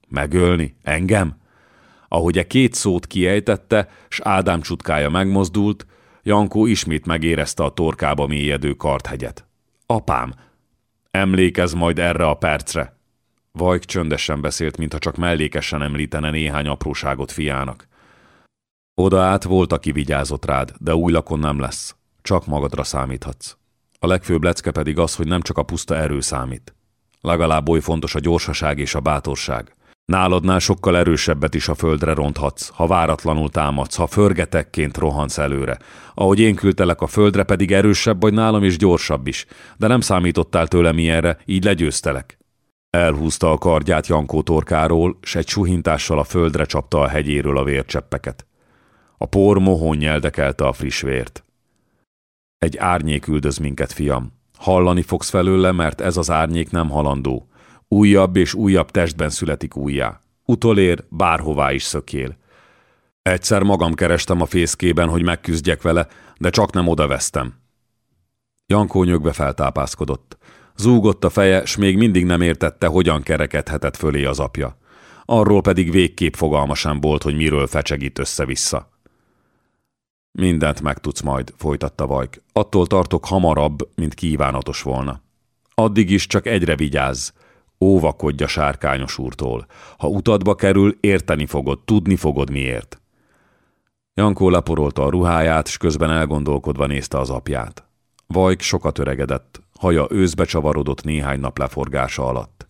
[SPEAKER 1] Megölni? Engem? Ahogy e két szót kiejtette, s Ádám csutkája megmozdult, Jankó ismét megérezte a torkába mélyedő karthegyet. Apám, emlékezz majd erre a percre. Vajk csöndesen beszélt, mintha csak mellékesen említene néhány apróságot fiának. Oda át volt, aki vigyázott rád, de új lakon nem lesz. Csak magadra számíthatsz. A legfőbb lecke pedig az, hogy nem csak a puszta erő számít. Legalább oly fontos a gyorsaság és a bátorság. Náladnál sokkal erősebbet is a földre ronthatsz, ha váratlanul támadsz, ha förgetekként rohansz előre. Ahogy én küldtelek a földre, pedig erősebb vagy nálam és gyorsabb is, de nem számítottál tőlem ilyenre, így legyőztelek. Elhúzta a kardját Jankó torkáról, s egy suhintással a földre csapta a hegyéről a vércseppeket. A por mohón nyeldekelte a friss vért. Egy árnyék üldöz minket, fiam. Hallani fogsz felőle, mert ez az árnyék nem halandó. Újabb és újabb testben születik újjá. Utolér, bárhová is szökél. Egyszer magam kerestem a fészkében, hogy megküzdjek vele, de csak nem odavesztem. Jankó nyögve feltápászkodott. Zúgott a feje, s még mindig nem értette, hogyan kerekedhetett fölé az apja. Arról pedig végképp fogalma sem volt, hogy miről fecsegít össze-vissza. Mindent megtudsz majd, folytatta Vajk. Attól tartok hamarabb, mint kívánatos volna. Addig is csak egyre vigyázz. Óvakodj a sárkányos úrtól. Ha utadba kerül, érteni fogod, tudni fogod miért. Jankó leporolta a ruháját, s közben elgondolkodva nézte az apját. Vajk sokat öregedett, haja őszbe csavarodott néhány nap leforgása alatt.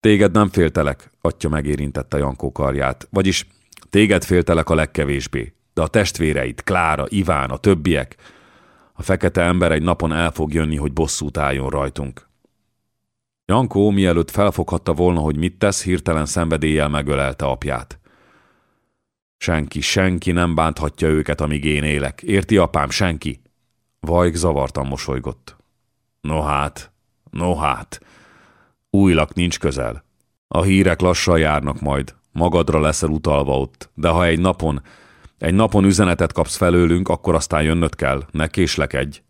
[SPEAKER 1] Téged nem féltelek, atya megérintette Jankó karját, vagyis téged féltelek a legkevésbé, de a testvéreit, Klára, Iván, a többiek, a fekete ember egy napon el fog jönni, hogy bosszút álljon rajtunk. Jankó, mielőtt felfoghatta volna, hogy mit tesz, hirtelen szenvedéllyel megölelte apját. Senki, senki nem bánthatja őket, amíg én élek. Érti, apám, senki? Vajk zavartan mosolygott. No hát, no hát. Újlak nincs közel. A hírek lassan járnak majd. Magadra leszel utalva ott. De ha egy napon, egy napon üzenetet kapsz felőlünk, akkor aztán jönnöd kell. Ne késlekedj.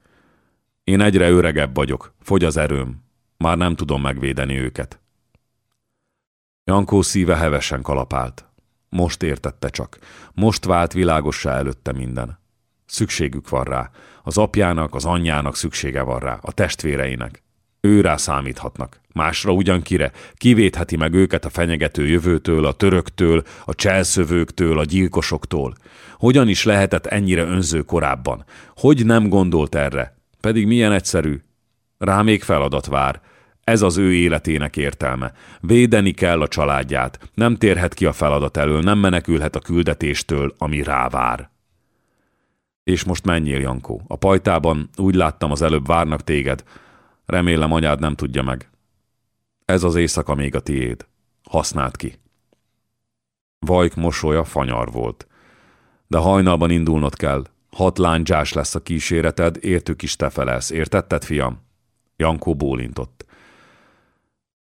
[SPEAKER 1] Én egyre öregebb vagyok. Fogy az erőm. Már nem tudom megvédeni őket. Jankó szíve hevesen kalapált. Most értette csak. Most vált világossá előtte minden. Szükségük van rá. Az apjának, az anyjának szüksége van rá. A testvéreinek. Ő rá számíthatnak. Másra ugyankire. Kivétheti meg őket a fenyegető jövőtől, a töröktől, a cselszövőktől, a gyilkosoktól. Hogyan is lehetett ennyire önző korábban? Hogy nem gondolt erre? Pedig milyen egyszerű. Rá még feladat vár. Ez az ő életének értelme. Védeni kell a családját. Nem térhet ki a feladat elől, nem menekülhet a küldetéstől, ami rávár. És most menjél, Jankó. A pajtában úgy láttam, az előbb várnak téged. Remélem anyád nem tudja meg. Ez az éjszaka még a tiéd. Használd ki. Vajk mosolya fanyar volt. De hajnalban indulnod kell. Hat lányzsás lesz a kíséreted, értük is te felelsz. Értetted, fiam? Jankó bólintott.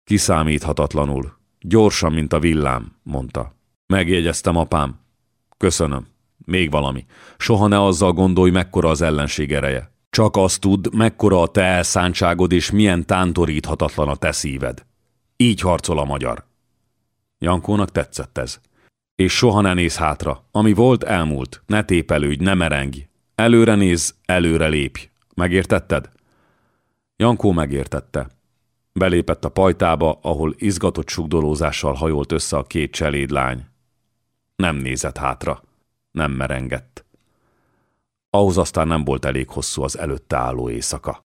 [SPEAKER 1] Kiszámíthatatlanul. Gyorsan, mint a villám, mondta. Megjegyeztem, apám. Köszönöm. Még valami. Soha ne azzal gondolj, mekkora az ellenség ereje. Csak azt tudd, mekkora a te elszántságod, és milyen tántoríthatatlan a te szíved. Így harcol a magyar. Jankónak tetszett ez. És soha ne néz hátra. Ami volt, elmúlt. Ne tépelődj, ne merengj. Előre néz, előre lépj. Megértetted? Jankó megértette. Belépett a pajtába, ahol izgatott sugdolózással hajolt össze a két cselédlány. Nem nézett hátra. Nem merengett. Ahhoz aztán nem volt elég hosszú az előtte álló éjszaka.